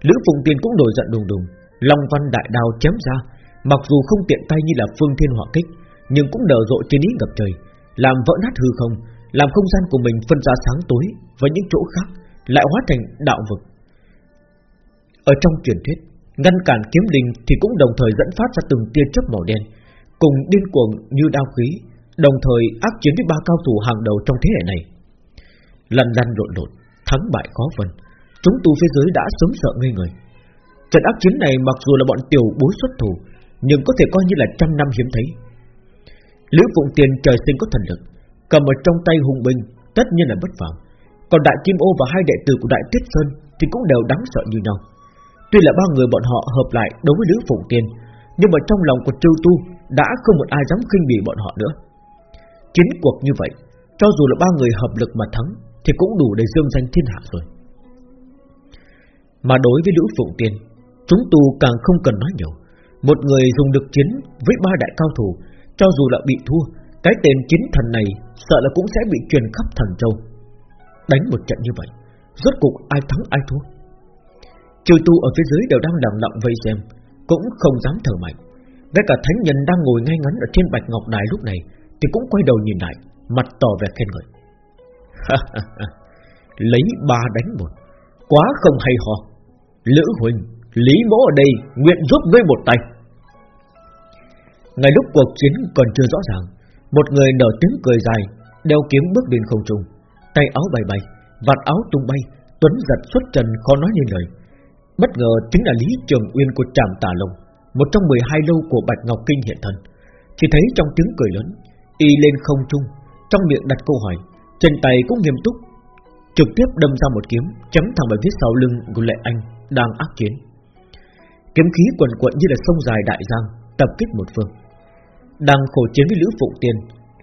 Speaker 1: Lữ Phụng Tiên cũng nổi giận đùng đùng, Long Văn Đại Đao chém ra, Mặc dù không tiện tay như là phương thiên hỏa kích, Nhưng cũng nở rộ trên ý ngập trời, Làm vỡ nát hư không, Làm không gian của mình phân ra sáng tối Và những chỗ khác, lại hóa thành đạo vực. Ở trong truyền thuyết, Ngăn cản kiếm đình thì cũng đồng thời dẫn phát ra từng tia chớp màu đen, Cùng điên cuồng như đao khí, Đồng thời ác chiến với ba cao thủ hàng đầu trong thế hệ này. Lần lăn lộn lộn, Thắng bại khó phân, Chúng tu phía dưới đã sớm sợ ngây người. Trận ác chiến này mặc dù là bọn tiểu bối xuất thủ nhưng có thể coi như là trăm năm hiếm thấy. Lữ Phụng Tiền trời sinh có thần lực, cầm ở trong tay hùng binh, tất nhiên là bất phàm. Còn Đại Kim Ô và hai đệ tử của Đại Tuyết Sơn thì cũng đều đáng sợ như nhau. Tuy là ba người bọn họ hợp lại đối với Lữ Phụng Tiền, nhưng mà trong lòng của Trư Tu đã không một ai dám khinh bỉ bọn họ nữa. Chiến cuộc như vậy, cho dù là ba người hợp lực mà thắng, thì cũng đủ để dương danh thiên hạ rồi. Mà đối với Lữ Phụng Tiên, chúng tu càng không cần nói nhiều. Một người dùng được chiến với ba đại cao thủ, Cho dù là bị thua, Cái tên chiến thần này Sợ là cũng sẽ bị truyền khắp thần châu. Đánh một trận như vậy, Rốt cục ai thắng ai thua? Trừ tu ở phía dưới đều đang lặng lặng vây xem, Cũng không dám thở mạnh. Ngay cả thánh nhân đang ngồi ngay ngắn Ở trên bạch ngọc đài lúc này, Thì cũng quay đầu nhìn lại, Mặt tỏ vẻ khen ngợi. Lấy ba đánh một, Quá không hay ho. Lữ huynh. Lý mỗ ở đây nguyện giúp ngươi một tay. Ngay lúc cuộc chiến còn chưa rõ ràng, Một người nở tiếng cười dài, Đeo kiếm bước lên không trung, Tay áo bay bay, Vạt áo tung bay, Tuấn giật xuất trần khó nói như lời. Bất ngờ chính là Lý Trường Uyên của Trạm Tà Lông, Một trong 12 lâu của Bạch Ngọc Kinh hiện thân. Chỉ thấy trong tiếng cười lớn, Y lên không trung, Trong miệng đặt câu hỏi, trên tay cũng nghiêm túc, Trực tiếp đâm ra một kiếm Chấm thẳng vào phía sau lưng của Lệ Anh Đang ác chiến. Kiếm khí quần quận như là sông dài đại giang Tập kích một phương. Đang khổ chiến với Lữ Phụng Tiên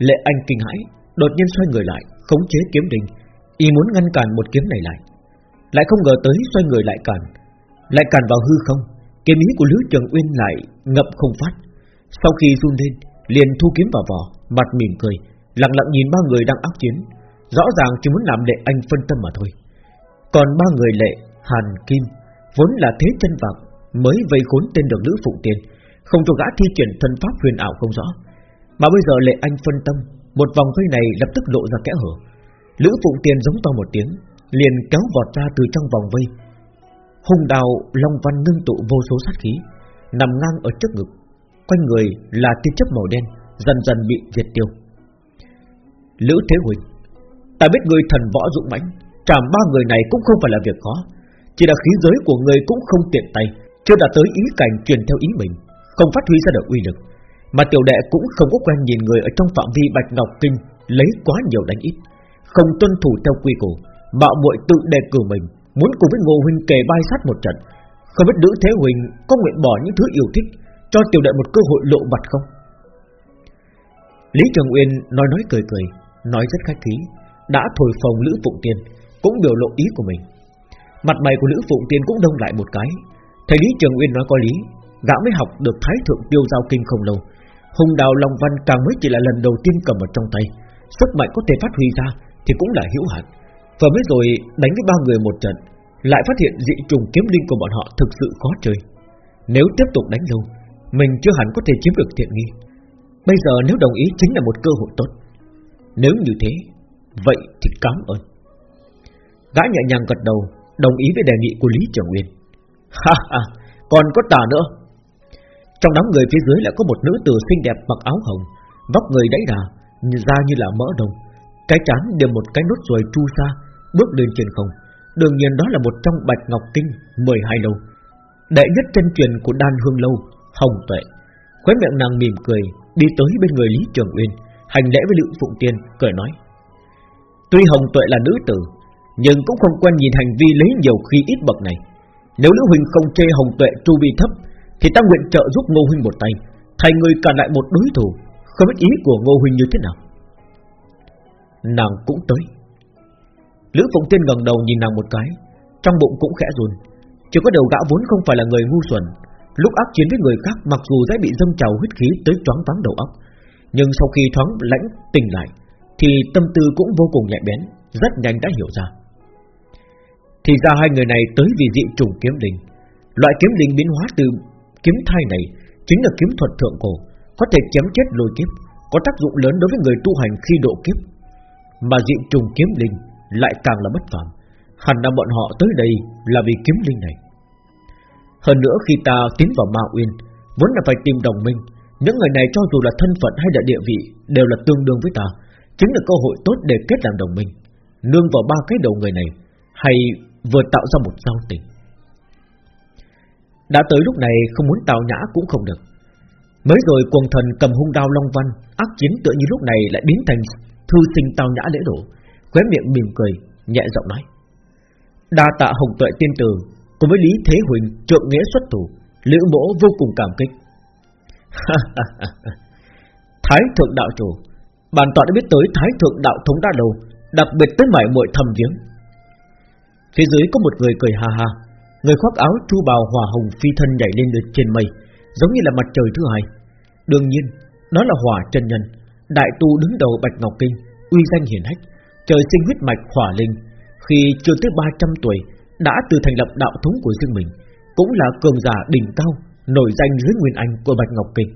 Speaker 1: Lệ Anh kinh hãi Đột nhiên xoay người lại Khống chế kiếm đình Y muốn ngăn cản một kiếm này lại. Lại không ngờ tới xoay người lại cản Lại cản vào hư không Kiếm ý của Lữ Trường Uyên lại ngậm không phát. Sau khi run lên Liền thu kiếm vào vỏ Mặt mỉm cười Lặng lặng nhìn ba người đang ác chiến. Rõ ràng chỉ muốn làm Lệ Anh phân tâm mà thôi. Còn ba người Lệ, Hàn, Kim Vốn là thế chân vạc mới vây khốn tên được Lữ Phụng Tiên, không cho gã thi triển thân pháp huyền ảo không rõ. Mà bây giờ Lệ Anh phân tâm, một vòng vây này lập tức lộ ra kẽ hở. Lữ Phụng Tiên giống to một tiếng, liền kéo vọt ra từ trong vòng vây. Hùng đào long văn ngưng tụ vô số sát khí, nằm ngang ở trước ngực, quanh người là tia chớp màu đen, dần dần bị diệt tiêu. Lữ Thế Huỳnh, ta biết người thần võ dũng mãnh, trảm ba người này cũng không phải là việc khó, chỉ là khí giới của người cũng không tiện tay, chưa đạt tới ý cảnh truyền theo ý mình, Không phát huy ra được uy lực. Mà tiểu đệ cũng không có quen nhìn người Ở trong phạm vi Bạch Ngọc Kinh Lấy quá nhiều đánh ít, Không tuân thủ theo quy củ. Mạo muội tự đề cử mình, Muốn cùng với Ngô Huynh kề bay sát một trận. Không biết nữ thế Huynh có nguyện bỏ những thứ yêu thích Cho tiểu đệ một cơ hội lộ mặt không? Lý Trường Uyên nói nói cười cười, Nói rất khách khí, Đã thổi phồng Lữ Phụng Tiên, Cũng biểu lộ ý của mình. Mặt mày của Lữ Phụng Tiên cũng đông lại một cái Thầy Lý Trường Uyên nói có lý, Gã mới học được Thái Thượng Tiêu Giao Kinh không lâu. Hùng đào Long Văn càng mới chỉ là lần đầu tiên cầm ở trong tay. Sức mạnh có thể phát huy ra Thì cũng là hữu hạn. Và mới rồi đánh với ba người một trận, Lại phát hiện dị trùng kiếm linh của bọn họ thực sự khó chơi. Nếu tiếp tục đánh lâu, Mình chưa hẳn có thể chiếm được thiện nghi. Bây giờ nếu đồng ý chính là một cơ hội tốt. Nếu như thế, Vậy thì cảm ơn. Gã nhẹ nhàng gật đầu, Đồng ý với đề nghị của Lý Trường nguyên. Ha ha Còn có tà nữa. Trong đám người phía dưới lại có một nữ tử xinh đẹp mặc áo hồng Vóc người đẫy đà Da như là mỡ đồng. Cái chán đều một cái nốt ruồi chu xa, Bước lên trên không. Đương nhiên đó là một trong bạch ngọc kinh 12 lâu. Đệ nhất chân truyền của đan hương lâu Hồng tuệ. Khóe miệng nàng mỉm cười Đi tới bên người Lý Trường Uyên Hành lễ với Lữ Phụng Tiên cười nói. Tuy Hồng tuệ là nữ tử Nhưng cũng không quen nhìn hành vi lấy nhiều khi ít bậc này. Nếu Lữ Huynh không chê Hồng tuệ tu vi thấp, Thì ta nguyện trợ giúp Ngô Huynh một tay Thành người cản lại một đối thủ. Không biết ý của Ngô Huynh như thế nào? Nàng cũng tới. Lữ Phụng Tiên gần đầu nhìn nàng một cái, Trong bụng cũng khẽ run. Chỉ có đầu gã vốn không phải là người ngu xuẩn, Lúc ác chiến với người khác Mặc dù dễ bị dâng trào huyết khí tới choáng váng đầu óc, Nhưng sau khi thoáng lãnh tỉnh lại, Thì tâm tư cũng vô cùng nhạy bén, Rất nhanh đã hiểu ra. Thì ra hai người này tới vì dị trùng kiếm linh Loại kiếm linh biến hóa từ kiếm thai này Chính là kiếm thuật thượng cổ Có thể chém chết lôi kiếp Có tác dụng lớn đối với người tu hành khi độ kiếp Mà dị trùng kiếm linh lại càng là bất phàm. Hẳn là bọn họ tới đây là vì kiếm linh này. Hơn nữa khi ta tiến vào Ma Uyên, vốn là phải tìm đồng minh. Những người này cho dù là thân phận hay là địa vị đều là tương đương với ta, chính là cơ hội tốt để kết làm đồng minh. Nương vào ba cái đầu người này, hay vừa tạo ra một giao tình. Đã tới lúc này không muốn tào nhã cũng không được. Mới rồi quần thần cầm hung đao long văn, ác chiến tựa như lúc này lại biến thành thư sinh tào nhã lễ độ khóe miệng mỉm cười, nhẹ giọng nói: "Đa tạ Hồng Tuệ tiên tử, cùng với Lý Thế Huỳnh trượng nghĩa xuất thủ, Lữ Mỗ vô cùng cảm kích." Thái thượng đạo chủ, bản tọa đã biết tới Thái thượng đạo thống đã lâu, đặc biệt tới mải muội thầm viếng. Phía dưới có một người cười ha ha, người khoác áo chu bào hỏa hồng phi thân nhảy lên được trên mây, giống như là mặt trời thứ hai. Đương nhiên, đó là hỏa chân nhân, đại tu đứng đầu Bạch Ngọc Kinh, uy danh hiển hách, trời sinh huyết mạch hỏa linh, khi chưa tới 300 tuổi đã từ thành lập đạo thống của riêng mình, cũng là cường giả đỉnh cao, nổi danh dưới nguyên anh của Bạch Ngọc Kinh.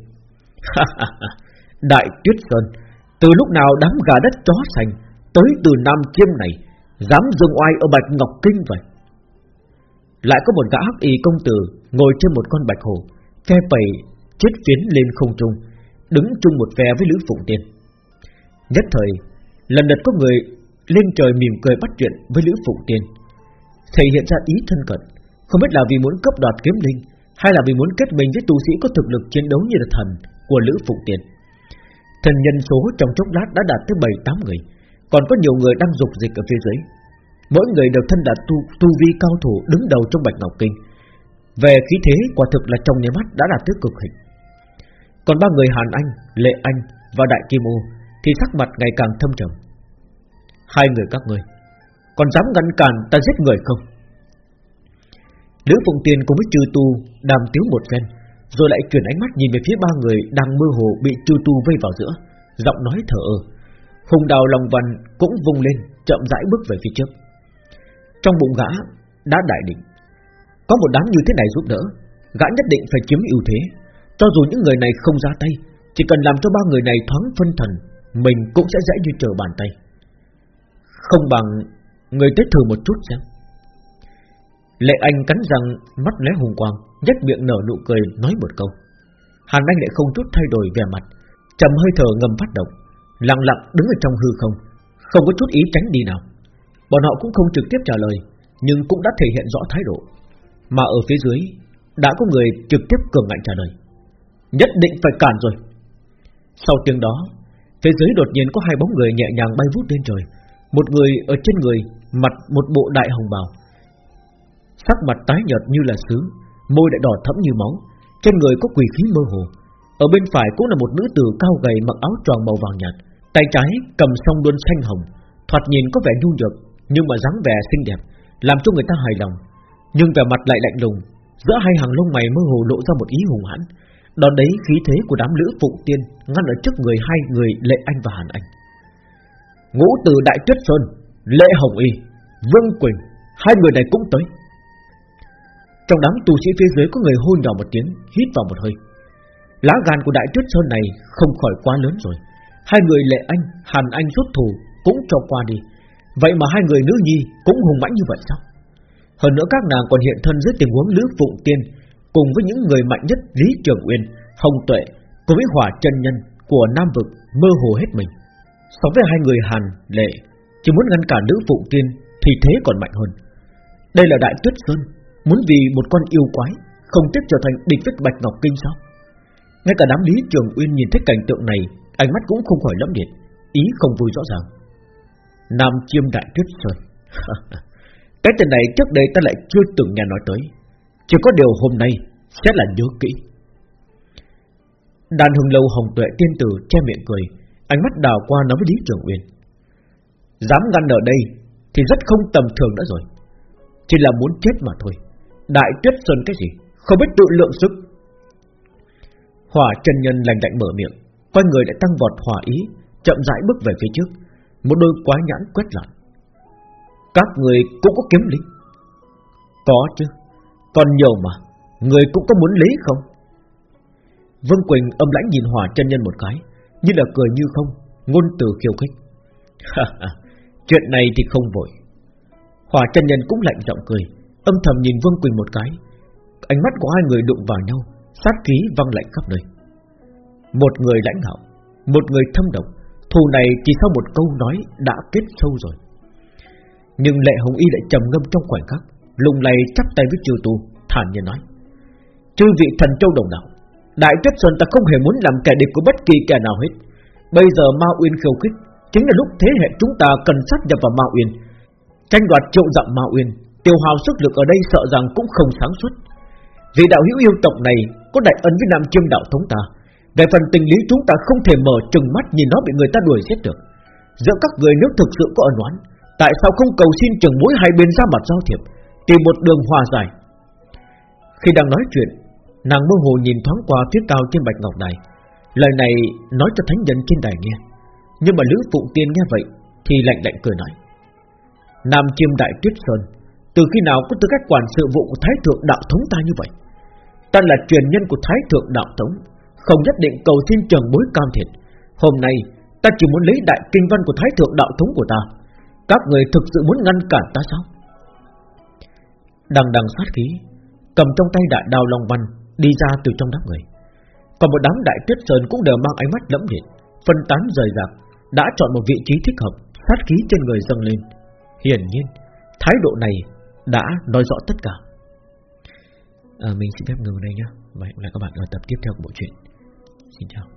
Speaker 1: Đại Tuyết Sơn, từ lúc nào đám gà đất chó sành tới từ Nam Chiêm này dám dừng oai ở Bạch Ngọc Kinh vậy? Lại có một gã hắc y công tử ngồi trên một con bạch hồ, phe phẩy chết phiến lên không trung, đứng chung một phe với Lữ Phụng Tiên. Nhất thời, lần lượt có người lên trời mỉm cười bắt chuyện với Lữ Phụng Tiên, thể hiện ra ý thân cận, không biết là vì muốn cấp đoạt kiếm linh, hay là vì muốn kết mình với tu sĩ có thực lực chiến đấu như là thần của Lữ Phụng Tiên. Thần nhân số trong chốc lát đã đạt tới 7-8 người, còn có nhiều người đang dục dịch ở phía dưới. Mỗi người đều thân đạt tu, tu vi cao thủ đứng đầu trong Bạch Ngọc Kinh. Về khí thế quả thực là trong nháy mắt đã đạt tới cực hình. Còn ba người Hàn Anh, Lệ Anh và Đại Kim Ô thì sắc mặt ngày càng thâm trầm. Hai người các ngươi Còn dám ngăn cản ta giết người không Lữ Phụng Tiên cùng với Trư Tu Đàm tiếu một phen Rồi lại chuyển ánh mắt nhìn về phía ba người Đang mơ hồ bị Trư Tu vây vào giữa Giọng nói thở ơ Hùng đào lòng văn cũng vung lên, Chậm rãi bước về phía trước. Trong bụng gã đã đại định. Có một đám như thế này giúp đỡ, Gã nhất định phải chiếm ưu thế. Cho dù những người này không ra tay, Chỉ cần làm cho ba người này thoáng phân thần, Mình cũng sẽ dễ như trở bàn tay. Không bằng Người tới thử một chút xem. Lệ Anh cắn răng, Mắt lóe hùng quang, Nhếch miệng nở nụ cười, nói một câu. Hàn Anh lại không chút thay đổi vẻ mặt, trầm hơi thở ngầm phát động. Lặng lặng đứng ở trong hư không Không có chút ý tránh đi nào. Bọn họ cũng không trực tiếp trả lời, Nhưng cũng đã thể hiện rõ thái độ. Mà ở phía dưới, Đã có người trực tiếp cường ngạnh trả lời. Nhất định phải cản rồi. Sau tiếng đó, Phía dưới đột nhiên có hai bóng người nhẹ nhàng bay vút lên trời. Một người ở trên người Mặt một bộ đại hồng bào. Sắc mặt tái nhợt như là sứ, Môi lại đỏ thẫm như máu. Trên người có quỷ khí mơ hồ. Ở bên phải cũng là một nữ tử cao gầy mặc áo tròn màu vàng nhạt, Tay trái cầm song đuôn xanh hồng, Thoạt nhìn có vẻ nhu nhược, Nhưng mà dáng vẻ xinh đẹp, Làm cho người ta hài lòng. Nhưng vẻ mặt lại lạnh lùng, Giữa hai hàng lông mày mơ hồ lộ ra một ý hùng hãn. Đón đấy khí thế của đám lữ phụ tiên Ngăn ở trước người hai người Lệ Anh và Hàn Anh Ngũ từ Đại Tuyết Sơn, Lệ Hồng Y, Vương Quỳnh, Hai người này cũng tới. Trong đám tù sĩ phía dưới có người hôn nhỏ một tiếng, Hít vào một hơi. Lá gan của Đại Tuyết Sơn này không khỏi quá lớn rồi. Hai người Lệ Anh Hàn Anh rút thù cũng cho qua đi. Vậy mà hai người nữ nhi cũng hùng mãnh như vậy sao? Hơn nữa các nàng còn hiện thân dưới tình huống Lữ Phụng Tiên Cùng với những người mạnh nhất Lý Trường Uyên, Hồng Tuệ Cùng với hỏa chân nhân của Nam Vực Mơ hồ hết mình. So với hai người Hàn, Lệ Chỉ muốn ngăn cản Lữ Phụng Tiên Thì thế còn mạnh hơn. Đây là Đại Tuyết Sơn Muốn vì một con yêu quái Không tiếp trở thành địch với Bạch Ngọc Kinh sao? Ngay cả đám Lý Trường Uyên nhìn thấy cảnh tượng này, Ánh mắt cũng không khỏi lẫm liệt, Ý không vui rõ ràng. Nam Chiêm Đại Tuyết Sơn. Cái tên này trước đây ta lại chưa từng nghe nói tới. Chỉ có điều hôm nay Sẽ là nhớ kỹ. Đàn hừng lâu hồng tuệ tiên tử che miệng cười, Ánh mắt đào qua nói với Lý Trường Uyên. Dám ngăn ở đây Thì rất không tầm thường đã rồi. Chỉ là muốn chết mà thôi. Đại tuyết sơn cái gì? Không biết tự lượng sức. Hỏa chân nhân lành lạnh mở miệng Quay người lại tăng vọt hỏa ý, Chậm rãi bước về phía trước. Một đôi quái nhãn quét lại Các người cũng có kiếm linh. Có chứ, Còn nhiều mà, Người cũng có muốn lấy không? Vương Quỳnh âm lãnh nhìn hỏa chân nhân một cái, Như là cười như không, Ngôn từ khiêu khích. Chuyện này thì không vội. Hỏa chân nhân cũng lạnh giọng cười, Âm thầm nhìn Vương Quỳnh một cái. Ánh mắt của hai người đụng vào nhau Sát khí văng lạnh khắp nơi. Một người lãnh hạo, Một người thâm độc, Thù này chỉ sau một câu nói đã kết sâu rồi. Nhưng lệ hồng y lại trầm ngâm trong khoảnh khắc Lùng lầy chắp tay với Triều tu, Thản nhiên nói, Chư vị thần châu đồng đạo, Đại Tuyết Sơn ta không hề muốn làm kẻ địch của bất kỳ kẻ nào hết. Bây giờ Ma Uyên khiêu khích, Chính là lúc thế hệ chúng ta cần sát nhập vào Ma Uyên. Tranh đoạt triệu dặm Ma Uyên, Tiêu hào sức lực ở đây sợ rằng cũng không sáng suốt. Vì đạo hữu yêu tộc này Có đại ân với Nam Chiêm đạo thống ta Về phần tình lý chúng ta không thể mở trừng mắt Nhìn nó bị người ta đuổi giết được. Giữa các người nếu thực sự có ân oán Tại sao không cầu xin trường mũi hai bên ra mặt giao thiệp Tìm một đường hòa giải? Khi đang nói chuyện Nàng mơ hồ nhìn thoáng qua phía cao trên bạch ngọc này, Lời này nói cho thánh nhân trên đài nghe. Nhưng mà Lữ Phụng Tiên nghe vậy Thì lạnh lạnh cười nói. Nam chiêm đại tuyết sơn Từ khi nào có tư cách quản sự vụ của Thái Thượng Đạo Thống ta như vậy? Ta là truyền nhân của Thái Thượng Đạo Thống Không nhất định cầu xin trần bối cam thiệt Hôm nay ta chỉ muốn lấy đại kinh văn của Thái Thượng Đạo Thống của ta Các người thực sự muốn ngăn cản ta sao Đằng đằng sát khí Cầm trong tay đại đao long văn đi ra từ trong đám người. Còn một đám đại tuyết sơn cũng đều mang ánh mắt lẫm liệt, phân tán rời rạc, đã chọn một vị trí thích hợp, sát khí trên người dâng lên. Hiển nhiên, thái độ này đã nói rõ tất cả. À, mình xin phép ngừng đây nhé và hẹn gặp lại các bạn ở tập tiếp theo của bộ truyện. Xin chào.